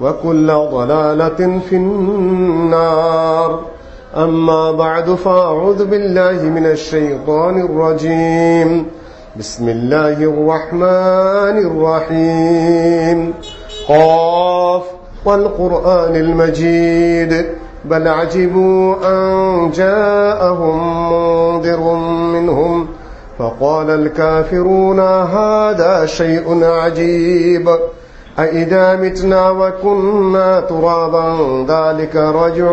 وكل ضلالة في النار. أما بعد فأعوذ بالله من الشيطان الرجيم. بسم الله الرحمن الرحيم. قاف والقرآن المجيد. بل عجبوا أن جاءهم منذر منهم. فقال الكافرون هذا شيء عجيب. أئذا متنا وكنا ترابا ذلك رجع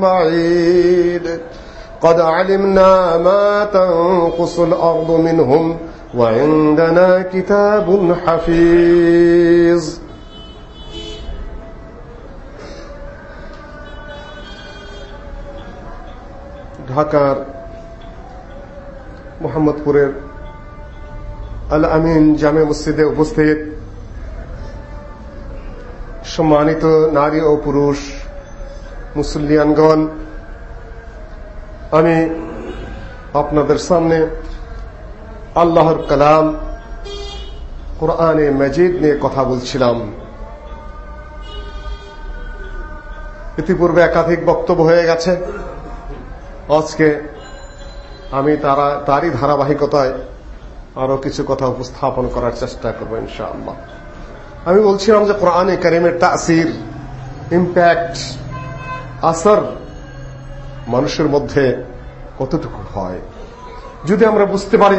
بعيد قد علمنا ما تنقص الأرض منهم وعندنا كتاب حفيظ ঢাকার মোহাম্মদপুরের আল আমিন জামে মসজিদে উপস্থিত সম্মানিত নারী ও পুরুষ মুসলিয়ানগণ আমি আপনাদের সামনে আল্লাহর কালাম কোরআনে মজিদ নিয়ে কথা বলছিলাম। ইতিপূর্বে একাধিক বক্তব্য হয়ে গেছে। আজকে আমি তারা, তারই ধারাবাহিকতায় আরও কিছু কথা উপস্থাপন করার চেষ্টা করব ইনশাআল্লাহ। আমি বলছিলাম যে কোরআনে কারিমের তাসির ইম্প্যাক্ট আসর মানুষের মধ্যে কতটুকু হয়? যদি আমরা বুঝতে পারি,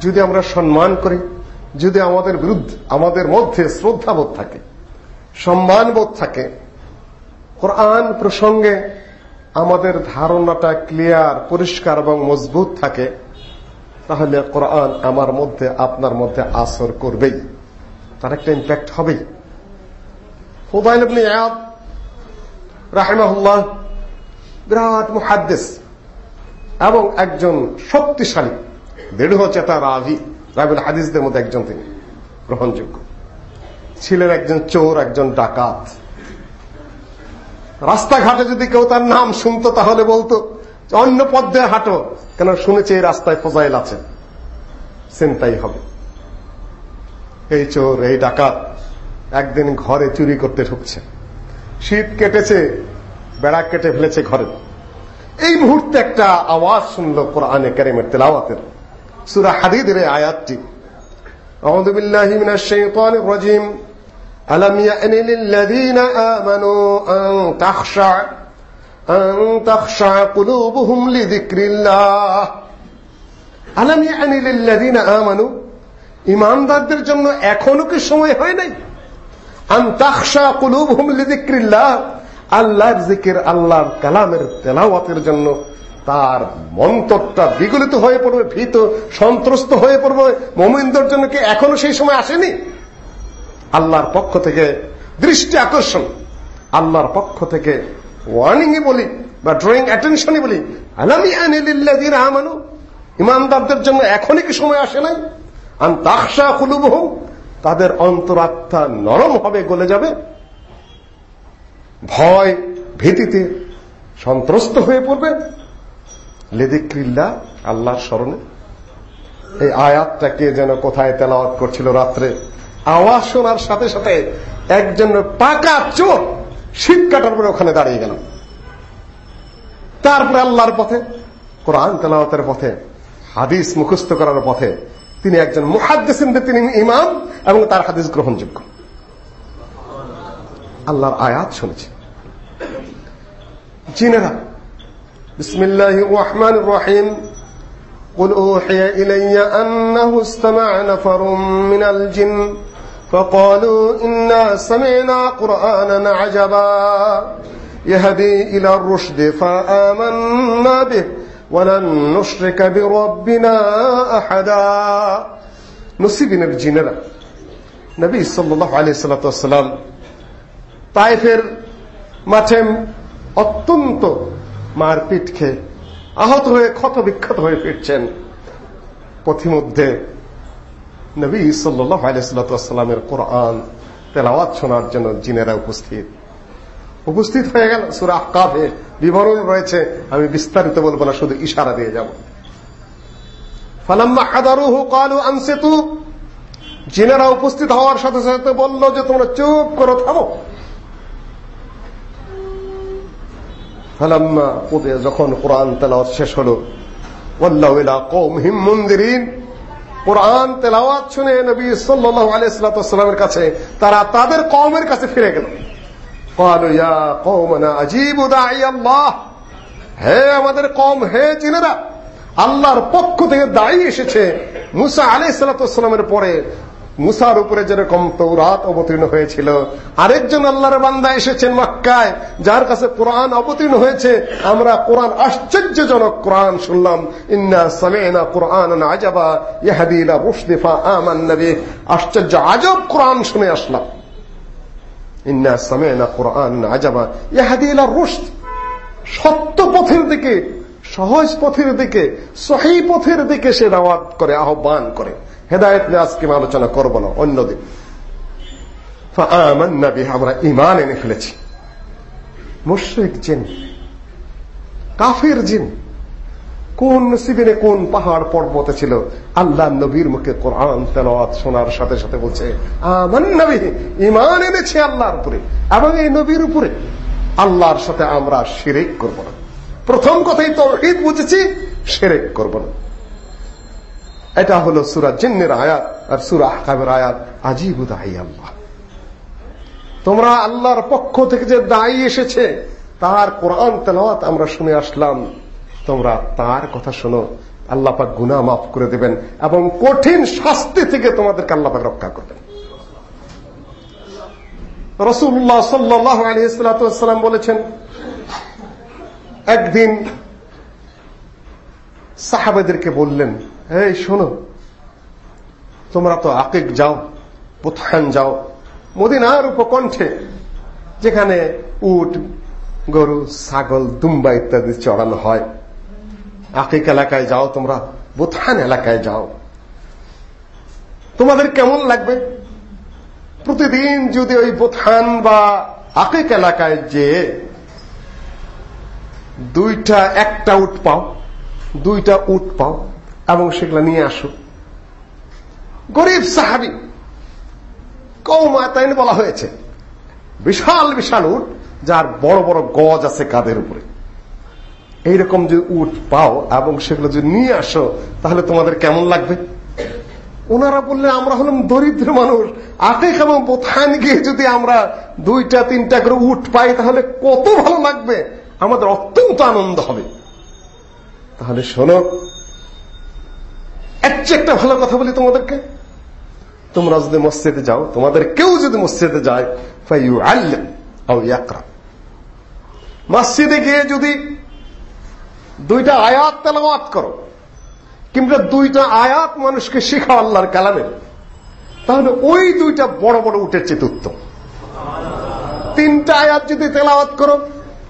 যদি আমরা সম্মান করি, যদি আমাদের বিরুদ্ধে, আমাদের মধ্যে শ্রদ্ধাবোধ থাকে, সম্মানবোধ থাকে, কোরআন প্রসঙ্গে আমাদের ধারণাটা ক্লিয়ার পরিষ্কার এবং মজবুত থাকে, তাহলে কোরআন আমার মধ্যে, আপনার মধ্যে আসর করবেই। তার একটা ইম্প্যাক্ট হবেই। হুদাইল ইবনে ইয়াদ বিরাট মুহাদ্দিস এবং একজন শক্তিশালী, দৃঢ় চেতা রাভি রাবিল হাদিসদের মধ্যে একজন তিনি, গ্রহণযোগ্য। ছিলেন একজন চোর, একজন ডাকাত। রাস্তাঘাটে যদি কেউ তার নাম শুনতো তাহলে বলতো, অন্য পথ দিয়ে হাঁটো। কেন শুনেছে এই রাস্তায় ফজাইল আছে। চিন্তাই হবে। এই চোর এই ডাকাত একদিন ঘরে চুরি করতে ঢুকছে শীত কেটেছে বেড়া কেটে ফেলেছে ঘরে এই মুহূর্তে একটা আওয়াজ শুনল কোরআনে কারিমের তেলাওয়াতের সুরা হাদিদের এই আয়াতটি أعوذ بالله من الشيطان الرجيم ألم يأن للذين آمنوا أن تخشع أن تخشع قلوبهم لذكر الله ألم يأن للذين آمنوا ইমানদারদের জন্য এখনও কি সময় হয় নাই? আন্তাকশা কুলুবহুম লিযিকরিল্লাহ, আল্লাহর জিকির আল্লাহর কালামের তেলাওয়াতের জন্য তার মন্তরটা বিগলিত হয়ে পড়বে, ভীত, সন্ত্রস্ত হয়ে পড়বে। মুমিনদের জন্য কি এখনও সেই সময় আসেনি? আল্লাহর পক্ষ থেকে দৃষ্টি আকর্ষণ, আল্লাহর পক্ষ থেকে ওয়ার্নিং বলি বা ড্রয়িং অ্যাটেনশনই বলি, আলামি আনিলিল্লাযিনা আমানু? ইমানদারদের জন্য এখনই কি সময় আসে নাই? আন তাকশা কুলুবহুম, তাদের অন্তরাত্মা নরম হবে, গলে যাবে। ভয় ভীতিতে সন্ত্রস্ত হয়ে পড়বে। লেদিক্রিল্লা, আল্লাহর স্মরণে। এই আয়াতটাকে যেন কোথায় তেলাওয়াত করছিল রাত্রে, আওয়াজ শোনার সাথে সাথে একজন পাকা চোর শীত কাটার পরে ওখানে দাঁড়িয়ে গেল। তারপরে আল্লাহর পথে, কোরআন তেলাওয়াতের পথে, হাদিস মুখস্থ করার পথে তিনি একজন মুহাদ্দিসিনদের তিনি ইমাম এবং তার হাদিস গ্রহণযোগ্য আল্লাহর আয়াত শুনেছি জিনেরা বিসমিল্লাহ রহমান রহিম قل أوحي إلي أنه استمع نفر من الجن فقالوا إنا سمعنا قرآنا عجبا يهدي إلى الرشد فآمنا به ولن نشرك بربنا أحدا নসিবিনের জিনেরা নবী সাল্লাল্লাহু আলাইহি সাল্লাম তায়েফের মাঠে অত্যন্ত মারপিট খেয়ে আহত হয়ে ক্ষত বিক্ষত হয়ে ফিরছেন পথিমধ্যে নবী সাল্লাল্লাহু আলাইহি সাল্লামের কোরআন তেলাওয়াত শোনার জন্য জিনেরা উপস্থিত উপস্থিত হয়ে গেল। সুরা আহকাফে বিবরণ রয়েছে। আমি বিস্তারিত বলব না, শুধু ইশারা দিয়ে যাব। ফালাম্মা হাদারুহু ক্বালু আনসিতু। জিনেরা উপস্থিত হওয়ার সাথে সাথে বলল যে, তোমরা চুপ করো থামো। ফালাম্মা কুদিয়া যখন কোরআন তেলাওয়াত শেষ হলো, ওয়াল্লাহু ইলা কওমিহিম মুনদিরিন। কোরআন তেলাওয়াত শুনে নবী সাল্লাল্লাহু আলাইহি কাছে, তারা তাদের কওমের কাছে ফিরে গেল। قالوا يا قومنا اجيبوا داعي الله হে আমাদের কম হে জিনেরা আল্লাহর পক্ষ থেকে দায়ী এসেছে মুসা আলাইহিস সালামের পরে মুসার উপরে যেরকম তৌরাত অবতীর্ণ হয়েছিল আরেকজন আল্লাহর বান্দা এসেছেন মক্কায় যার কাছে কোরআন অবতীর্ণ হয়েছে আমরা কোরআন আশ্চর্যজনক কোরআন শুনলাম ইন্না সামি'না কোরআনান আজাবা ইয়াহদি ইলা রুশদি ফাআমান্না বিহি আশ্চর্য আজব কোরআন শুনে আসলাম ইন্না সামি'না কোরআনান আজাবা। ইয়াহদি রুশদ। সত্য পথের দিকে, সহজ পথের দিকে, সহি পথের দিকে সে দাওয়াত করে, আহ্বান করে। হেদায়ত নিয়ে আজকে আলোচনা করব না অন্যদিন ফাআমান্না বিহি, আমরা ঈমান এনে ফেলেছি। মুশরিক জিন, কাফের জিন কোন নসিবিনে কোন পাহাড় পর্বতে ছিল? আল্লাহ নবীর মুখে কোরআন তেলাওয়াত শোনার সাথে সাথে বলছে আমান্না বিহি ঈমান এনেছি আল্লাহর উপরে এবং এই নবীর উপরে আল্লাহর সাথে আমরা শিরিক করব না। প্রথম কথাই তৌহিদ বুঝেছি, শিরিক করব না। এটা হলো সূরা জিন্নের আয়াত আর সূরা আহকামের আয়াত। আজিবু দাই আল্লাহ। তোমরা আল্লাহর পক্ষ থেকে যে দায়ী এসেছে, তার কোরআন তেলাওয়াত আমরা শুনে আসলাম। তোমরা তার কথা শোনো। আল্লাহ পাক গুনাহ মাফ করে দেবেন এবং কঠিন শাস্তি থেকে তোমাদেরকে আল্লাহ পাক রক্ষা করবেন। রসুল্লাহ সাল্লাহ আলী সাল্লাম বলেছেন, একদিন সাহাবেদেরকে বললেন, এই শোনো, তোমরা তো আকিক যাও বুথান যাও, মদিনার উপকণ্ঠে, যেখানে উট, গরু, ছাগল, দুম্বা ইত্যাদি চড়ানো হয়। আকিক এলাকায় যাও, তোমরা বুথান এলাকায় যাও। তোমাদের কেমন লাগবে? প্রতিদিন যদি ওই বোথান বা আকিক এলাকায় যে দুইটা একটা উট পাও, দুইটা উট পাও এবং সেগুলা নিয়ে আসো। গরিব সাহাবি কৌমা তাই বলা হয়েছে, বিশাল বিশাল উট যার বড় বড় গজ আছে কাদের উপরে। এইরকম যদি উট পাও এবং সেগুলো যদি নিয়ে আসো, তাহলে তোমাদের কেমন লাগবে? ওনারা বললেন আমরা হলাম দরিদ্র মানুষ। আটেক এবং বোথান গিয়ে যদি আমরা দুইটা, তিনটা করে উঠ পাই, তাহলে কত ভালো লাগবে? আমাদের অত্যন্ত আনন্দ হবে। তাহলে শোনো একটা ভালো কথা বলি তোমাদেরকে। তোমরা যদি মসজিদে যাও, তোমাদের কেউ যদি মসজিদে যায় ফাইউ আল্লাম ইয়াকরা মসজিদে গিয়ে যদি দুইটা আয়াত তেলাওয়াত করো। কিংবা দুইটা আয়াত মানুষকে শেখা আল্লাহর কালামের। তাহলে ওই দুইটা বড় বড় উঠের চেয়ে উত্তম তিনটা আয়াত যদি তেলাওয়াত করো,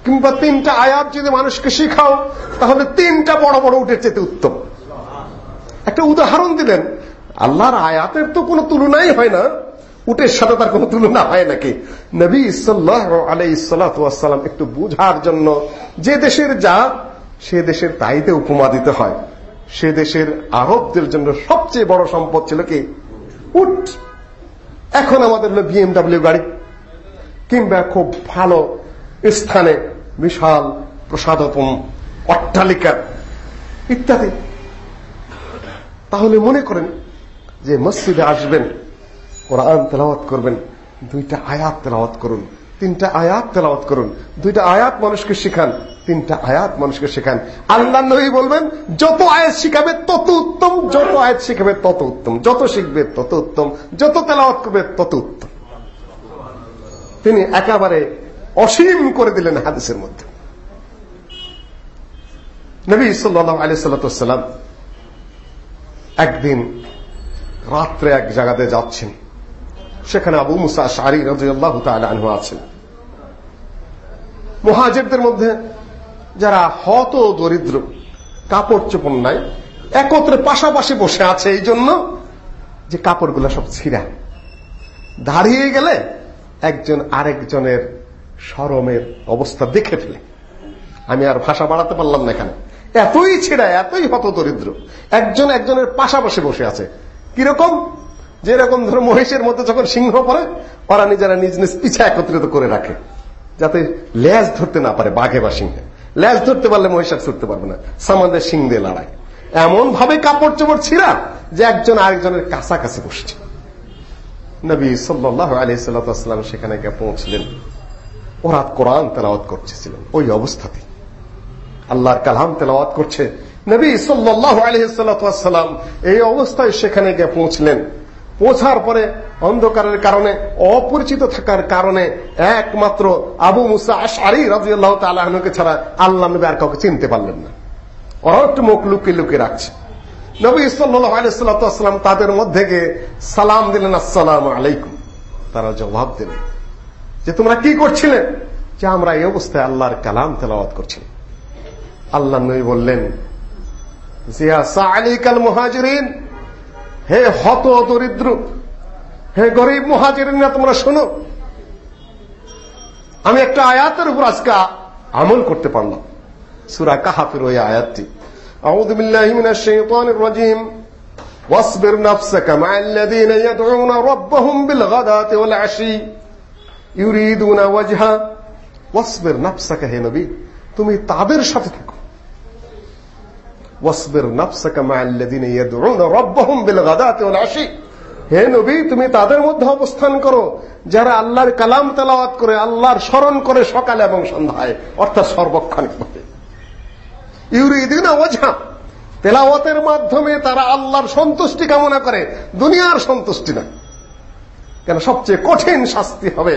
কিংবা তিনটা আয়াত যদি মানুষকে শেখাও, তাহলে তিনটা বড় বড় উঠের চেয়ে উত্তম একটা উদাহরণ দিলেন, আল্লাহর আয়াতের তো কোনো তুলনাই হয় না, উটের সাথে তার কোনো তুলনা হয় নাকি? নবী সাল্লাহ আলাই সাল্লাম একটু বুঝার জন্য যে দেশের যা সে দেশের তাইতে উপমা দিতে হয়। সে দেশের আরবদের জন্য সবচেয়ে বড় সম্পদ ছিল কি? উট। এখন আমাদের হলো বিএমডাব্লিউ গাড়ি। কিংবা খুব ভালো স্থানে বিশাল প্রসাদপম, অট্টালিকা ইত্যাদি। তাহলে মনে করেন যে মসজিদে আসবেন, কোরআন তেলাওয়াত করবেন, দুইটা আয়াত তেলাওয়াত করুন, তিনটা আয়াত তেলাওয়াত করুন, দুইটা আয়াত মানুষকে শেখান। তিনটা আয়াত মানুষকে শেখান। আল্লাহ নবী বলবেন, যত আয়াত শিখাবে, তত উত্তম, যত আয়াত শিখাবে, তত উত্তম। যত শিখবে, তত উত্তম। যত তেলাওয়াত করবে, তত উত্তম। তিনি একেবারে অসীম করে দিলেন হাদিসের মধ্যে। নবী সাল্লাহ আলি সাল্লাম একদিন রাত্রে এক জায়গাতে যাচ্ছেন। সেখানে আবু মুসা শারি রাজিয়াল্লাহ আনহু আছেন। মহাজেরদের মধ্যে যারা হত দরিদ্র, কাপড় চোপড় নাই, একত্রে পাশাপাশি বসে আছে এই জন্য যে কাপড়গুলো সব ছিঁড়া। দাঁড়িয়ে গেলে একজন আরেকজনের সরমের অবস্থা দেখে ফেলে। আমি আর ভাষা বাড়াতে পারলাম না এখানে। এতই ছেড়া, এতই হত দরিদ্র, একজন একজনের পাশাপাশি বসে আছে। কীরকম? যেরকম ধরো মহিষের মধ্যে যখন সিংহ পরে ওরা নিজেরা নিজ নিজ পিছা একত্রিত করে রাখে, যাতে লেজ ধরতে না পারে বাঘে বা সিংহে। লেজ ধরতে পারলে মহিষ আর ছুটতে পারবে না। সামাদের সিং দিয়ে লড়ায় এমন ভাবে কাপড় চোপড় ছিঁড়া যে একজন আরেকজনের কাছাকাছি বসছে। নবী সাল্লাহ আলি সাল্লাম সেখানে গিয়ে পৌঁছলেন। ওরা কোরআন তেলাওয়াত করতেছিলেন। ওই অবস্থাতে আল্লাহর কালাম তেলাওয়াত করছে। নবী সাল্লাহ আলহিসাল্লাম এই অবস্থায় সেখানে গিয়ে পৌঁছলেন। পৌঁছার পরে অন্ধকারের কারণে, অপরিচিত থাকার কারণে একমাত্র আবু মুসা আশারি রাজিয়াল্লাহ তালকে ছাড়া আল্লাহ নবী আর কাউকে চিনতে পারলেন না। ওরা একটু মুখ লুকিয়ে লুকিয়ে রাখছে। নবী সাল্লাহ আলাইসাল্লাম তাদের মধ্যে গিয়ে সালাম দিলেন, আসসালাম আলাইকুম। তারা জবাব দিলেন যে, তোমরা কি করছিলে? যে, আমরা এই অবস্থায় আল্লাহর কালাম তেলাওয়াত করছি। আল্লাহ নবী বললেন, জিয়া সালিকাল মুহাজিরিন, হে হত দরিদ্র হে গরিব মুহাজিরিনা তোমরা শোনো আমি একটা আয়াতের উপর আজকে আমল করতে পারলাম সুরা কাহাফের ওই আয়াতটি أعوذ بالله من الشيطان الرجيم واصبر نفسك مع الذين يدعون ربهم بالغداة والعشي يريدون وجهه واصبر نفسك হে নবী তুমি তাদের সাথে থাকো واصبر نفسك مع الذين يدعون ربهم بالغداة والعشي হে নবী, তুমি তাদের মধ্যে অবস্থান করো, যারা আল্লাহর কালাম তেলাওয়াত করে, আল্লাহর স্মরণ করে সকালে এবং সন্ধ্যায়, অর্থাৎ সর্বক্ষণিক ভাবে। ইউরিদিনা ওঝা তেলাওয়াতের মাধ্যমে তারা আল্লাহর সন্তুষ্টি কামনা করে, দুনিয়ার সন্তুষ্টি না কেন? সবচেয়ে কঠিন শাস্তি হবে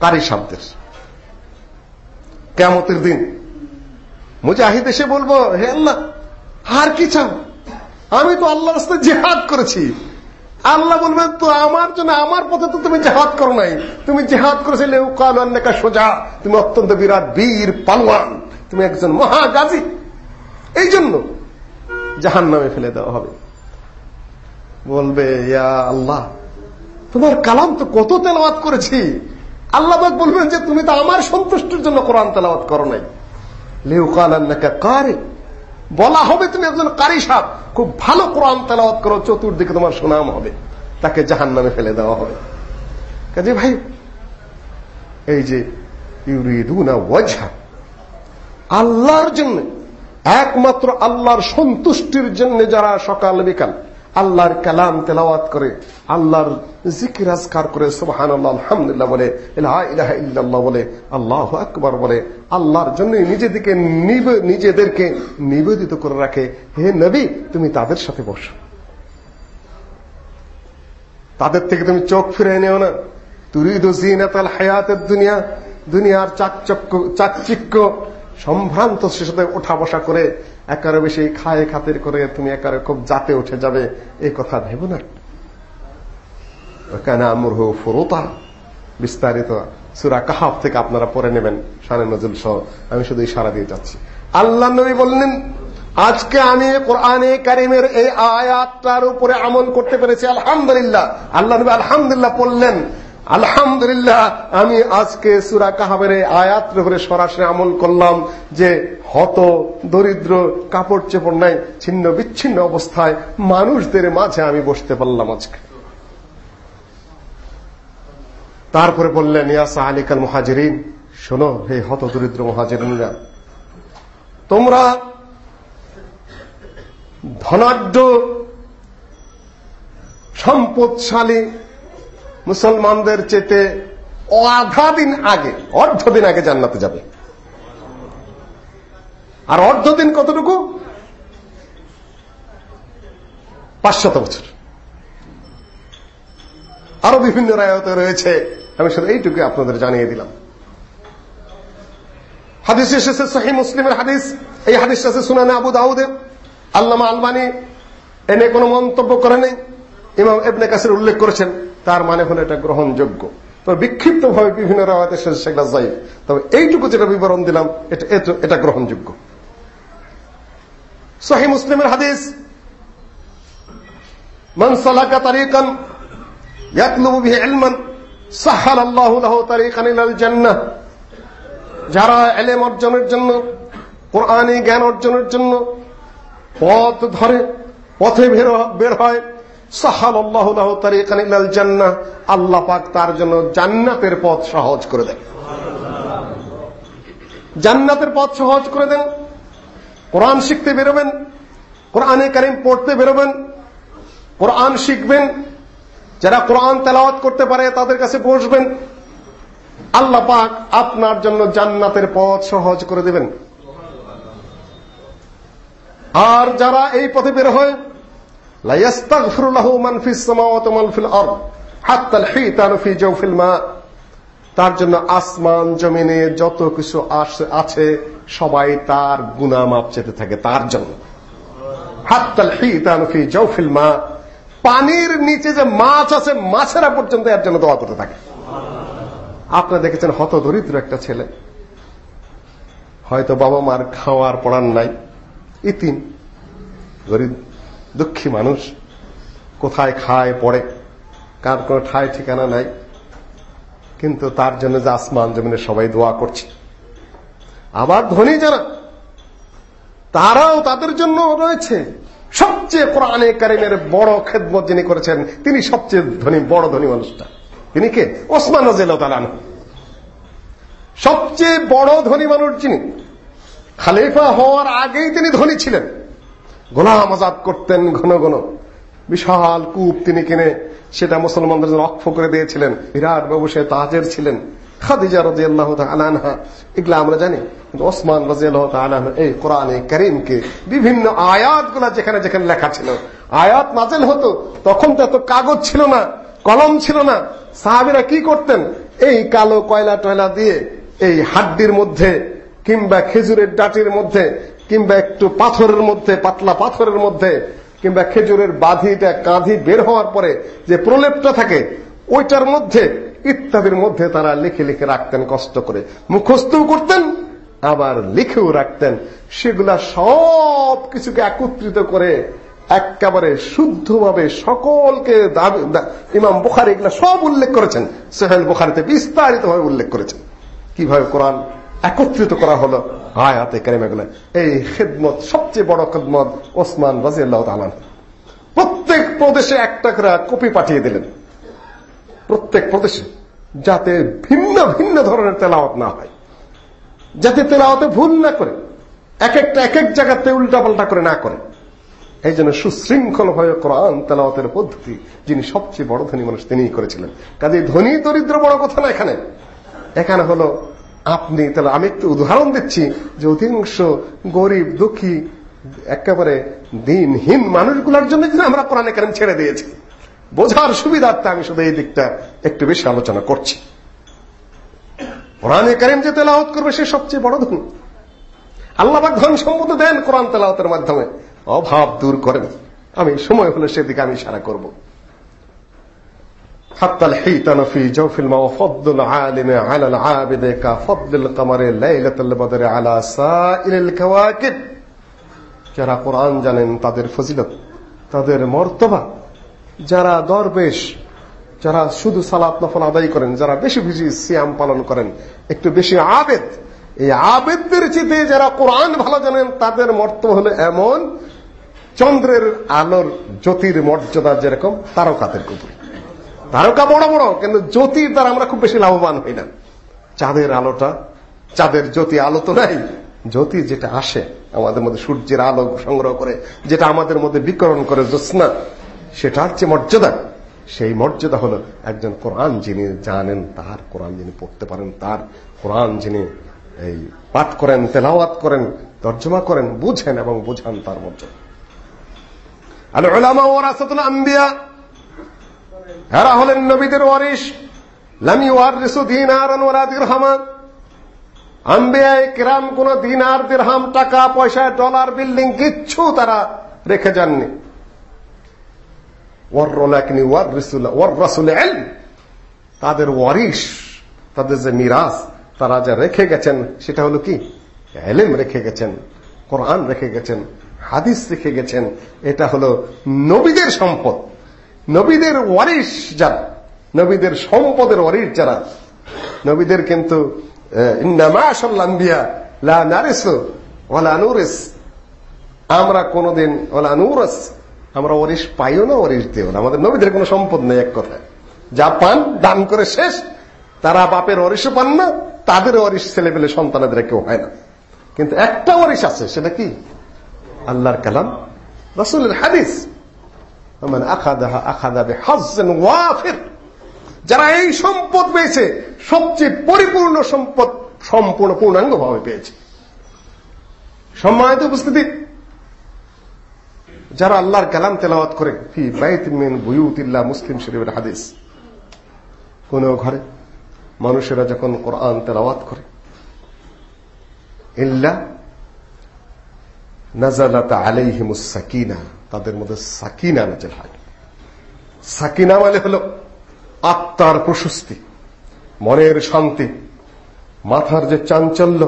কারি শব্দের। কেমতের দিন মুজাহিদ এসে বলব, হে আল্লাহ, আর কি চাও? আমি তো আল্লাহর রাস্তায় জেহাদ করেছি। আল্লাহ বলবেন, তো আমার জন্য আমার পথে তো তুমি জেহাদ করো নাই। তুমি জেহাদ করেছিলে কাল অন্যকা সোজা। তুমি অত্যন্ত বিরাট বীর পালওয়ান তুমি একজন মহাগাজী। এই জন্য জাহান নামে ফেলে দেওয়া হবে। বলবে, ইয়া আল্লাহ, তোমার কালাম তো কত তেলাওয়াত করেছি। আল্লাহ বলবেন যে, তুমি তো আমার সন্তুষ্টির জন্য কোরআন তেলাওয়াত করো নাই। লেউকালান্নাকা কারে বলা হবে তুমি একজন কারি সাহ খুব ভালো কোরআন তেলাওয়াত করো, চতুর্দিকে তোমার সুনাম হবে। তাকে জাহান নামে ফেলে দেওয়া হবে। কাজে ভাই, এই যে আল্লাহর জন্য, একমাত্র আল্লাহর সন্তুষ্টির জন্য যারা সকাল বিকাল আল্লাহর কালাম তেলাওয়াত করে, আল্লাহর জিকির আজকার করে সুবহান আল্লাহ আলহামদুলিল্লাহ বলে ইলাহা ইল্লাল্লাহ বলে, আল্লাহ আকবার বলে, আল্লাহর জন্য নিজেদেরকে নিজেদেরকে নিবেদিত করে রাখে। হে নবী, তুমি তাদের সাথে বসো। তাদের থেকে তুমি চোখ ফিরে নেও না। তুরিদু জিনাতাল হায়াতের দুনিয়া, দুনিয়ার চাকচক্য, চাকচিক্য, সম্ভ্রান্ত শিশুতে ওঠা বসা করে একারে বেশি খায় খাতির করে তুমি একারে খুব জাতে উঠে যাবে, এই কথা ভেব না। কেন আমরহু ফুরুতা, বিস্তারিত সুরা কাহাব থেকে আপনারা পড়ে নেবেন সানে নজরুল সহ। আমি শুধু ইশারা দিয়ে যাচ্ছি। আল্লাহ নবী বললেন, আজকে আমি কোরআনে কারিমের এই আয়াতটার উপরে আমল করতে পেরেছি, আলহামদুলিল্লাহ। আল্লাহ নবী আলহামদুলিল্লাহ বললেন, আলহামদুলিল্লাহ আমি আজকে সুরা কাহাবের আয়াতের উপরে সরাসরি আমল করলাম যে হত, দরিদ্র, কাপড় চেপড় নাই, ছিন্ন বিচ্ছিন্ন অবস্থায় মানুষদের মাঝে আমি বসতে পারলাম আজকে। তারপরে বললেন ইয়াসা আলিকাল মহাজরিন, শোনো হে হত, দরিদ্র মহাজরিনরা, তোমরা ধনাঢ্য, সম্পদশালী মুসলমানদের চেতে আধা দিন আগে, অর্ধ দিন আগে জান্নাতে যাবে। আর অর্ধ দিন কতটুকু পাঁচশত বছর। আরও বিভিন্ন রায়তে রয়েছে। আমি শুধু এইটুকু আপনাদের জানিয়ে দিলাম। হাদিস এসেছে, সহি মুসলিমের হাদিস। এই হাদিস আছে সুনানে আবু দাউদে। আল্লামা আলবানি এনে কোনো মন্তব্য করে নেই। ইমাম এবনে কাসির উল্লেখ করেছেন, তার মানে হলো এটা গ্রহণযোগ্য। তবে বিক্ষিপ্ত ভাবে বিভিন্ন রাওয়াতে সেগুলা যাই তবে এইটুকু যেটা বিবরণ দিলাম এটা গ্রহণযোগ্য। সহি মুসলিমের হাদিস। সালাকা তারিকান ইয়াতলুবু বিহি ইলমান সাহাল আল্লাহু লাহু তারিকান ইলাল জান্নাহ। যারা এলেম অর্জনের জন্য কোরআনী জ্ঞান অর্জনের জন্য পথ ধরে, পথে বের হয় সাহাল আল্লাহ তারিকান ইলাল জান্নাহ। আল্লাহ পাক তার জন্য জান্নাতের পথ সহজ করে দেন। জান্নাতের পথ সহজ করে দেন কোরআন শিখতে বেরোবেন কোরআনে কারিম পড়তে বেরোবেন কোরআন শিখবেন, যারা কোরআন তেলাওয়াত করতে পারে তাদের কাছে বসবেন, আল্লাহ পাক আপনার জন্য জান্নাতের পথ সহজ করে দেবেন। আর যারা এই পথে বের হয় তার জন্য আসমান জমিনে যত কিছু আছে সবাই তার গুনা মাপ চেতে থাকে, তার জন্য। হাত্তাল হিতান ফি জাওফিল মা, পানির নিচে যে মাছ আছে, মাছেরা পর্যন্ত এর জন্য দোয়া করতে থাকে। আপনারা দেখেছেন হত দরিদ্র একটা ছেলে। হয়তো বাবা মার খাওয়ার পড়ার নাই, ইতিম, গরিব, দুঃখী মানুষ, কোথায় খায়, পড়ে, কার কোনো ঠায় ঠিকানা নাই, কিন্তু তার জন্য যে আসমান জমিনে সবাই দোয়া করছে। আবার ধনী যারা, তারাও তাদের জন্য রয়েছে। সবচেয়ে কোরআনে কারিমের বড় খেদমত যিনি করেছেন, তিনি সবচেয়ে ধনী, বড় ধনী মানুষটা। তিনি কে? ওসমান রাজিয়াল্লাহু সবচেয়ে বড় ধনী মানুষ যিনি, খালিফা হওয়ার আগেই তিনি ধনী ছিলেন। গোলাম আজাদ করতেন ঘন ঘন। বিশাল কূপ তিনি কিনে সেটা মুসলমানদের অক্ষ করে দিয়েছিলেন। বিরাট বাবু সে তাজের ছিলেন। খাদিজা রাজি আল্লাহ আলানহা এগুলো আমরা জানি। কিন্তু ওসমান রাজি আল্লাহ এই কোরআনে করিমকে বিভিন্ন আয়াতগুলা যেখানে যেখানে লেখা ছিল। আয়াত নাজেল হতো, তখন তো এত কাগজ ছিল না, কলম ছিল না। সাহাবিরা কি করতেন? এই কালো কয়লা টয়লা দিয়ে এই হাড্ডির মধ্যে কিংবা খেজুরের ডাটির মধ্যে কিংবা একটু পাথরের মধ্যে, পাতলা পাথরের মধ্যে কিংবা খেজুরের বাঁধিটা, কাঁধি বের হওয়ার পরে যে প্রলেপটা থাকে, ওইটার মধ্যে ইত্যাদির মধ্যে তারা লিখে লিখে রাখতেন, কষ্ট করে। মুখস্থও করতেন, আবার লিখেও রাখতেন। সেগুলা সব কিছুকে একত্রিত করে একেবারে শুদ্ধভাবে সকলকে ইমাম বুখারি এগুলা সব উল্লেখ করেছেন। সোহেল বুখারিতে বিস্তারিতভাবে উল্লেখ করেছেন। কীভাবে কোরআন একত্রিত করা হলো আয়াতে কারিমাগুলো। এই খেদমত, সবচেয়ে বড় খেদমত ওসমান রাজিয়াল্লাহ প্রত্যেক প্রদেশে একটা করে কপি পাঠিয়ে দিলেন। প্রত্যেক প্রদেশে যাতে ভিন্ন ভিন্ন ধরনের তেলাওয়াত না হয়। যাতে তেলাওয়াতে ভুল না করে এক একটা এক এক জায়গাতে উল্টাপাল্টা করে না করে। এই জন্য সুশৃঙ্খল ভাবে কোরআন তেলাওয়াতের পদ্ধতি, যিনি সবচেয়ে বড় ধনী মানুষ, তিনিই করেছিলেন। কাজে ধনী, দরিদ্র বড় কথা না এখানে। এখানে হলো আপনি তাহলে আমি একটু উদাহরণ দিচ্ছি যে অধিকাংশ গরিব, দুঃখী, একেবারে দিনহীন মানুষগুলোর জন্য আমরা কোরআনে কারণ ছেড়ে দিয়েছি। বোঝার সুবিধার্থে আমি শুধু এই দিকটা একটু বেশি আলোচনা করছি। কোরআনে কারিম যে তেলাওত করবে সে সবচেয়ে বড় ধন। আল্লাহ ধন সম্মত দেন কোরআন তেলাওতের মাধ্যমে। অভাব দূর করেন। আমি সময় হলে সেদিকে আমি ইশারা করব। যারা কোরআন জানেন তাদের ফজিলত, তাদের মর্তবা যারা দরবেশ, যারা শুধু সালাত নফল আদায় করেন, যারা বেশি বেশি সিয়াম পালন করেন, একটু বেশি আবেদ, এই আবেদদের চিতে যারা কোরআন ভালো জানেন, তাদের মর্তবা হলো এমন, চন্দ্রের আলোর জ্যোতির মর্যাদা যেরকম, তারকাদের উপরে। তারকা বড় বড়, কিন্তু জ্যোতির দ্বারা আমরা খুব বেশি লাভবান হই না। চাঁদের আলোটা, চাঁদের জ্যোতি আলো তো নাই। জ্যোতি যেটা আসে, আমাদের মধ্যে সূর্যের আলো সংগ্রহ করে, যেটা আমাদের মধ্যে বিকরণ করে জ্যোৎস্না সেটার যে মর্যাদা। সেই মর্যাদা হলো একজন কোরআন যিনি জানেন তার কোরআন যিনি পড়তে পারেন, তার কোরআন যিনি এই পাঠ করেন, তেলাওয়াত করেন, তর্জমা করেন, বুঝেন এবং বুঝান তার মর্যাদা। আম্বিয়া এরা হলেন নবীদের ওয়ারিস লামি ওয়ারিসু দিনারান ওয়ালা দিরহামান আম্বিয়ায় কিরাম কোন দিনার দিরহাম, টাকা, পয়সা, ডলার, বিল্ডিং কিচ্ছু তারা রেখে যাননি। তাদের ওয়ারিস তাদের যে মিরাজ, তারা যা রেখে গেছেন, সেটা হলো কি? এলেম রেখে গেছেন, কোরআন রেখে গেছেন, হাদিস রেখে গেছেন, এটা হলো নবীদের সম্পদ। নবীদের ওয়ারিস যারা, নবীদের সম্পদের ওয়ারিস যারা, নবীদের কিন্তু আমরা কোনদিন ওলা নুরস আমরা ওরিস পাইও না ওরিস দেও না। আমাদের নবীদের কোনো সম্পদ নেই এক কথায়। যা পান, দান করে শেষ। তারা বাপের অরিসও পান না, তাদের অরিস ছেলে পেলে সন্তানদের কেউ হয় না। কিন্তু একটা অরিস আছে, সেটা কি? আল্লাহর কালাম। রসুলের হাদিস। যারা এই সম্পদ পেয়েছে, সবচেয়ে পরিপূর্ণ সম্পদ সম্পূর্ণ পূর্ণাঙ্গ ভাবে পেয়েছে। সম্মানিত উপস্থিতি যারা আল্লাহর কালাম তেলাওয়াত করে, ফি বাইতিমিন বুয়ুতিল্লাহ মুসলিম শরীফের হাদিস। কোন ঘরে মানুষেরা যখন কোরআন তেলাওয়াত করে, ইল্লা নাজালাত আলাইহিমুস সাকিনা, তাদের মধ্যে সাকিনা নাজেল হয়। সাকিনা মানে হলো আত্মার প্রশস্তি, মনের শান্তি, মাথার যে চাঞ্চল্য,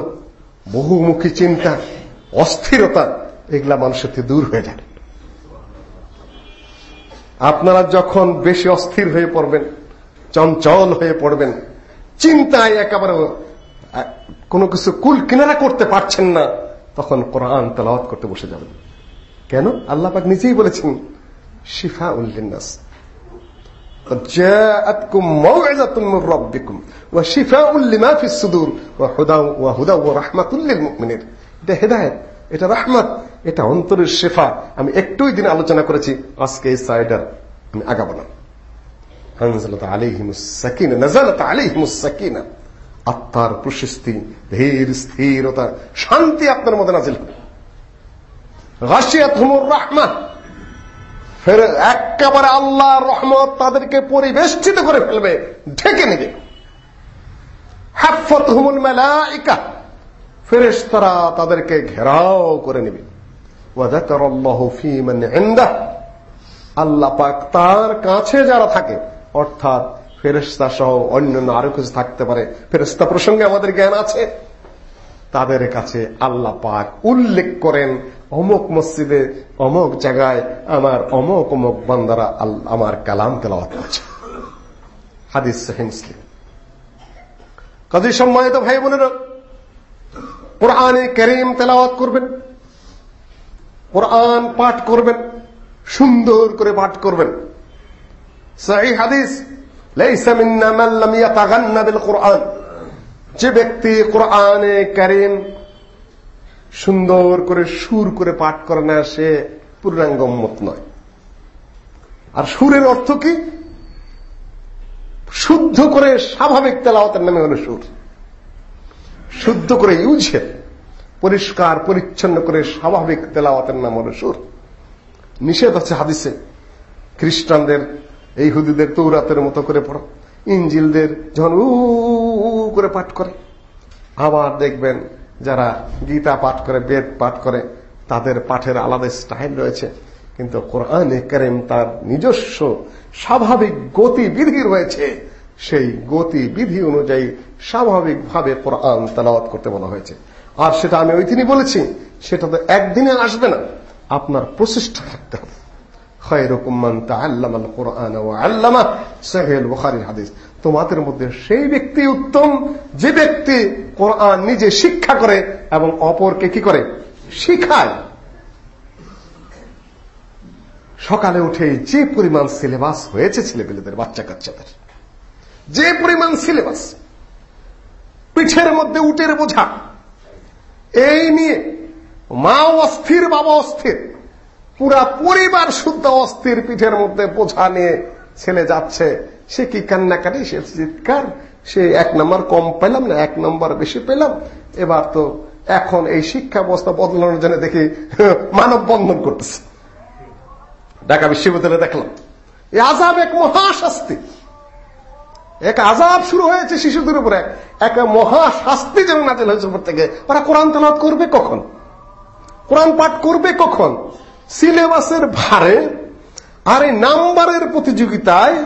বহুমুখী চিন্তা, অস্থিরতা, এগুলা মানুষের থেকে দূর হয়ে যায়। আপনারা যখন বেশি অস্থির হয়ে পড়বেন চঞ্চল হয়ে পড়বেন চিন্তায় একেবারে কোনো কিছু কুল কিনারা করতে পারছেন না তখন কোরআন তেলাওয়াত করতে বসে যাবেন কেন আল্লাহ পাক নিজেই বলেছেন শিফা উল্লিনাস جاءتكم موعظة من ربكم وشفاء لما في الصدور وهدى وهدى ورحمة للمؤمنين এটা হেদায়েত এটা রাহমাত, এটা অন্তরের শেফা। আমি একটুই দিন আলোচনা করেছি, আজকে সাইডার আমি আগাবো না। আত্মার প্রশস্তি ধীর স্থিরতা, শান্তি আপনার মধ্যে নাজিল ফের একেবারে আল্লাহ রহমত তাদেরকে পরিবেষ্টিত করে ফেলবে, ঢেকে নেবে। হুমুল ফেরেশতারা তাদেরকে ঘেরাও করে নেবে। আল্লাহু পাক তার কাছে যারা থাকে, অর্থাৎ ফেরেশতা সহ অন্যান্য আরও কিছু থাকতে পারে, ফেরেশতা প্রসঙ্গে আমাদের জ্ঞান আছে। তাদের কাছে আল্লাহ পাক উল্লেখ করেন, অমুক মসজিদে, অমুক জায়গায় আমার অমুক অমুক বান্দারা আমার কালাম তেলাওয়াত করছে। হাদিস মুসলিম। কাজী সম্মানিত ভাই বোনেরা কোরআনে করিম তেলাওয়াত করবেন, কোরআন পাঠ করবেন, সুন্দর করে পাঠ করবেন। সহি হাদিস, লাইসা মিন্না মান লাম ইয়াতাগান্না বিল কোরআন। যে ব্যক্তি কোরআনে করিম সুন্দর করে, সুর করে পাঠ করে না, সে পূর্ণাঙ্গ মত নয়। আর সুরের অর্থ কি? শুদ্ধ করে স্বাভাবিক তেলাওয়াতের নামে হলো সুর। শুদ্ধ করে ইউজের পরিষ্কার, পরিচ্ছন্ন করে স্বাভাবিক তেলাওয়াতের নাম হলো সুর নিষেধ আছে হাদিসে, খ্রিস্টানদের এই হুদিদের তৌরাতের মতো করে পড়ো। ইঞ্জিলদের যখন উ করে পাঠ করে, আবার দেখবেন যারা গীতা পাঠ করে, বেদ পাঠ করে, তাদের পাঠের আলাদা স্টাইল রয়েছে। কিন্তু কোরআনে করিম তার নিজস্ব স্বাভাবিক গতিবিধি রয়েছে। সেই গতিবিধি অনুযায়ী স্বাভাবিকভাবে কোরআন তালাওয়াত করতে বলা হয়েছে। আর সেটা আমি ওই দিনই বলেছি, সেটা তো একদিনে আসবে না। আপনার প্রচেষ্টা থাকতে হবে। তোমাদের মধ্যে সেই ব্যক্তি উত্তম, যে ব্যক্তি কোরআন নিজে শিক্ষা করে এবং অপরকে কি করে? শিখায়। সকালে উঠে যে পরিমাণ সিলেবাস হয়েছে ছেলেপেলেদের বাচ্চা কাচ্চাদের যে পরিমাণ সিলেবাস পিঠের মধ্যে উটের বোঝা, এই নিয়ে মা অস্থির বাবা অস্থির, পুরা পরিবার শুদ্ধ অস্থির পিঠের মধ্যে বোঝা নিয়ে ছেলে যাচ্ছে। সে কি কান্নাকাটি, সে চিৎকার, সে এক নম্বর কম পেলাম না, এক নম্বর বেশি পেলাম। এবার তো এখন এই শিক্ষা ব্যবস্থা বদলানোর জন্য দেখি, মানব বন্ধন করতেছে। ঢাকা বিশ্ববিদ্যালয়ে দেখলাম, এই আজাব এক মহাশাস্তি। এক আজাব শুরু হয়েছে শিশুদের উপরে। এক মহা শাস্তি যেমন নাজিল হয়েছে উপর থেকে, ওরা কোরআন তেলাওয়াত করবে কখন? কোরআন পাঠ করবে কখন? সিলেবাসের ভারে, আর এই নাম্বারের প্রতিযোগিতায়,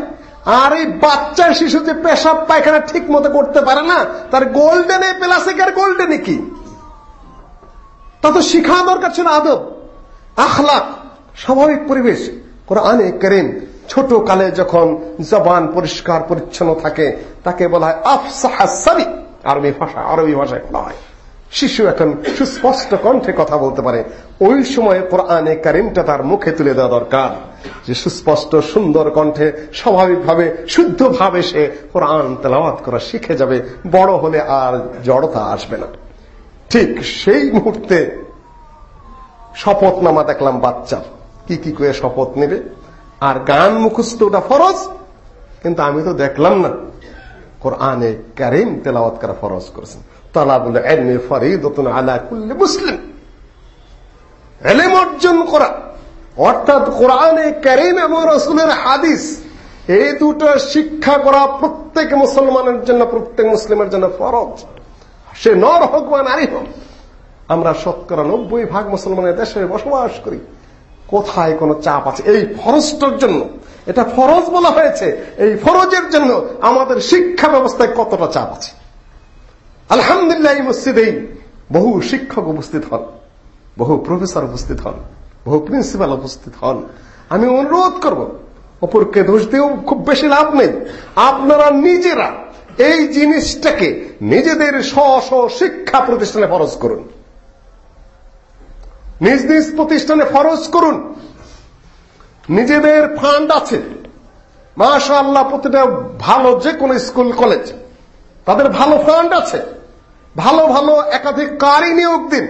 আর এই বাচ্চা শিশু যে পেশাব পায়খানা ঠিক মতো করতে পারে না, তার গোল্ডেনে প্লাসে আর গোল্ডেনে কি? তা তো শিখা দরকার ছিল আদব, আখলাক, স্বাভাবিক পরিবেশ, কোরআনে করিম ছোট কালে যখন জবান পরিষ্কার, পরিচ্ছন্ন থাকে, তাকে বলা হয় আফসাহাসাবি আরবি ভাষা, আরবি ভাষায় বলা হয়। শিশু এখন সুস্পষ্ট কণ্ঠে কথা বলতে পারে। ওই সময় কোরআনে কারিমটা তার মুখে তুলে দেওয়া দরকার। যে সুস্পষ্ট, সুন্দর কণ্ঠে স্বাভাবিকভাবে, শুদ্ধভাবে সে কোরআন তেলাওয়াত করা শিখে যাবে। বড় হলে আর জড়তা আসবে না। ঠিক সেই মুহূর্তে শপথনামা দেখলাম বাচ্চা। কি কি করে শপথ নেবে? আর গান মুখস্থ ওটা ফরজ, কিন্তু আমি তো দেখলাম না। কোরআনে কারিম তেলাওয়াত করা ফরজ করেছেন। তালাবুল এলমে ফরিদতুন আলা কুল্লি মুসলিম। এলেম অর্জন করা। অর্থাৎ কোরআনে কারিম এবং রসুলের হাদিস, এই দুটো শিক্ষা করা প্রত্যেক মুসলমানের জন্য, প্রত্যেক মুসলিমের জন্য ফরজ। সে নর হোক বা নারী হোক, আমরা শতকরা নব্বই ভাগ মুসলমানের দেশে বসবাস করি। কোথায় কোনো চাপ আছে? এই ফরজটার জন্য, এটা ফরজ বলা হয়েছে, এই ফরজের জন্য আমাদের শিক্ষা ব্যবস্থায় কতটা চাপ আছে? আলহামদুলিল্লাহ, এই মসজিদেই বহু শিক্ষক উপস্থিত হন, বহু প্রফেসর উপস্থিত হন, বহু প্রিন্সিপাল উপস্থিত হন। আমি অনুরোধ করব, অপরকে দোষ দিয়েও খুব বেশি লাভ নেই। আপনারা নিজেরা এই জিনিসটাকে নিজেদের স্ব স্ব শিক্ষা প্রতিষ্ঠানে ফরজ করুন। নিজ নিজ প্রতিষ্ঠানে ফরজ করুন। নিজেদের ফান্ড আছে। মাশা আল্লাহ প্রতিটা ভালো যে কোনো স্কুল কলেজ তাদের ভালো ফান্ড আছে। ভালো ভালো একাধিক কারি নিয়োগ দিন।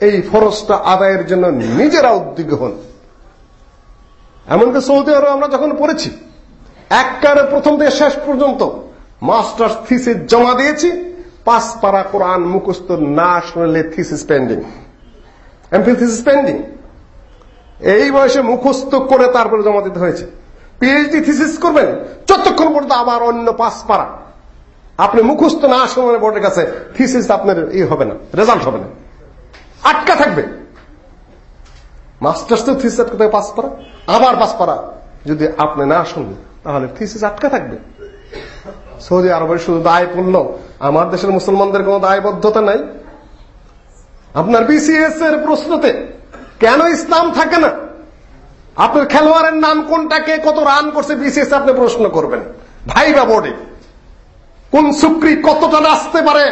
এই ফরজটা আদায়ের জন্য নিজেরা উদ্যোগী হন। এমনকি সৌদি আরব আমরা যখন পড়েছি একবারে প্রথম থেকে শেষ পর্যন্ত মাস্টার্স, থিসিস জমা দিয়েছি। পাঁচ পারা কোরআন মুখস্থ না শুনলে thesis pending MPhil thesis pending এই বয়সে মুখস্থ করে তারপরে জমা দিতে হয়েছে। পিএইচডি থিসিস করবেন যতক্ষণ পর্যন্ত আবার অন্য পাস পারা। আপনি মুখস্থ না শোনার বোর্ডের কাছে থিসিস আপনার ই হবে না রেজাল্ট হবে না। আটকা থাকবে। মাস্টার্স তো থিসিস করতে পাস পারা। আবার পাস পারা। যদি আপনি না শুনবেন তাহলে থিসিস আটকা থাকবে। সৌদি আরবের শুধু দায় পড়ল আমার দেশের মুসলমানদের কোনো দায়বদ্ধতা নাই। আপনার বিসিএস এর প্রশ্নতে কেন ইসলাম থাকে না? আপনার খেলোয়াড়ের নাম কোনটাকে, কত রান করছে বিসিএস আপনি প্রশ্ন করবেন। ভাই বা বোর্ডে কোন সুক্রি কতটা নাচতে পারে?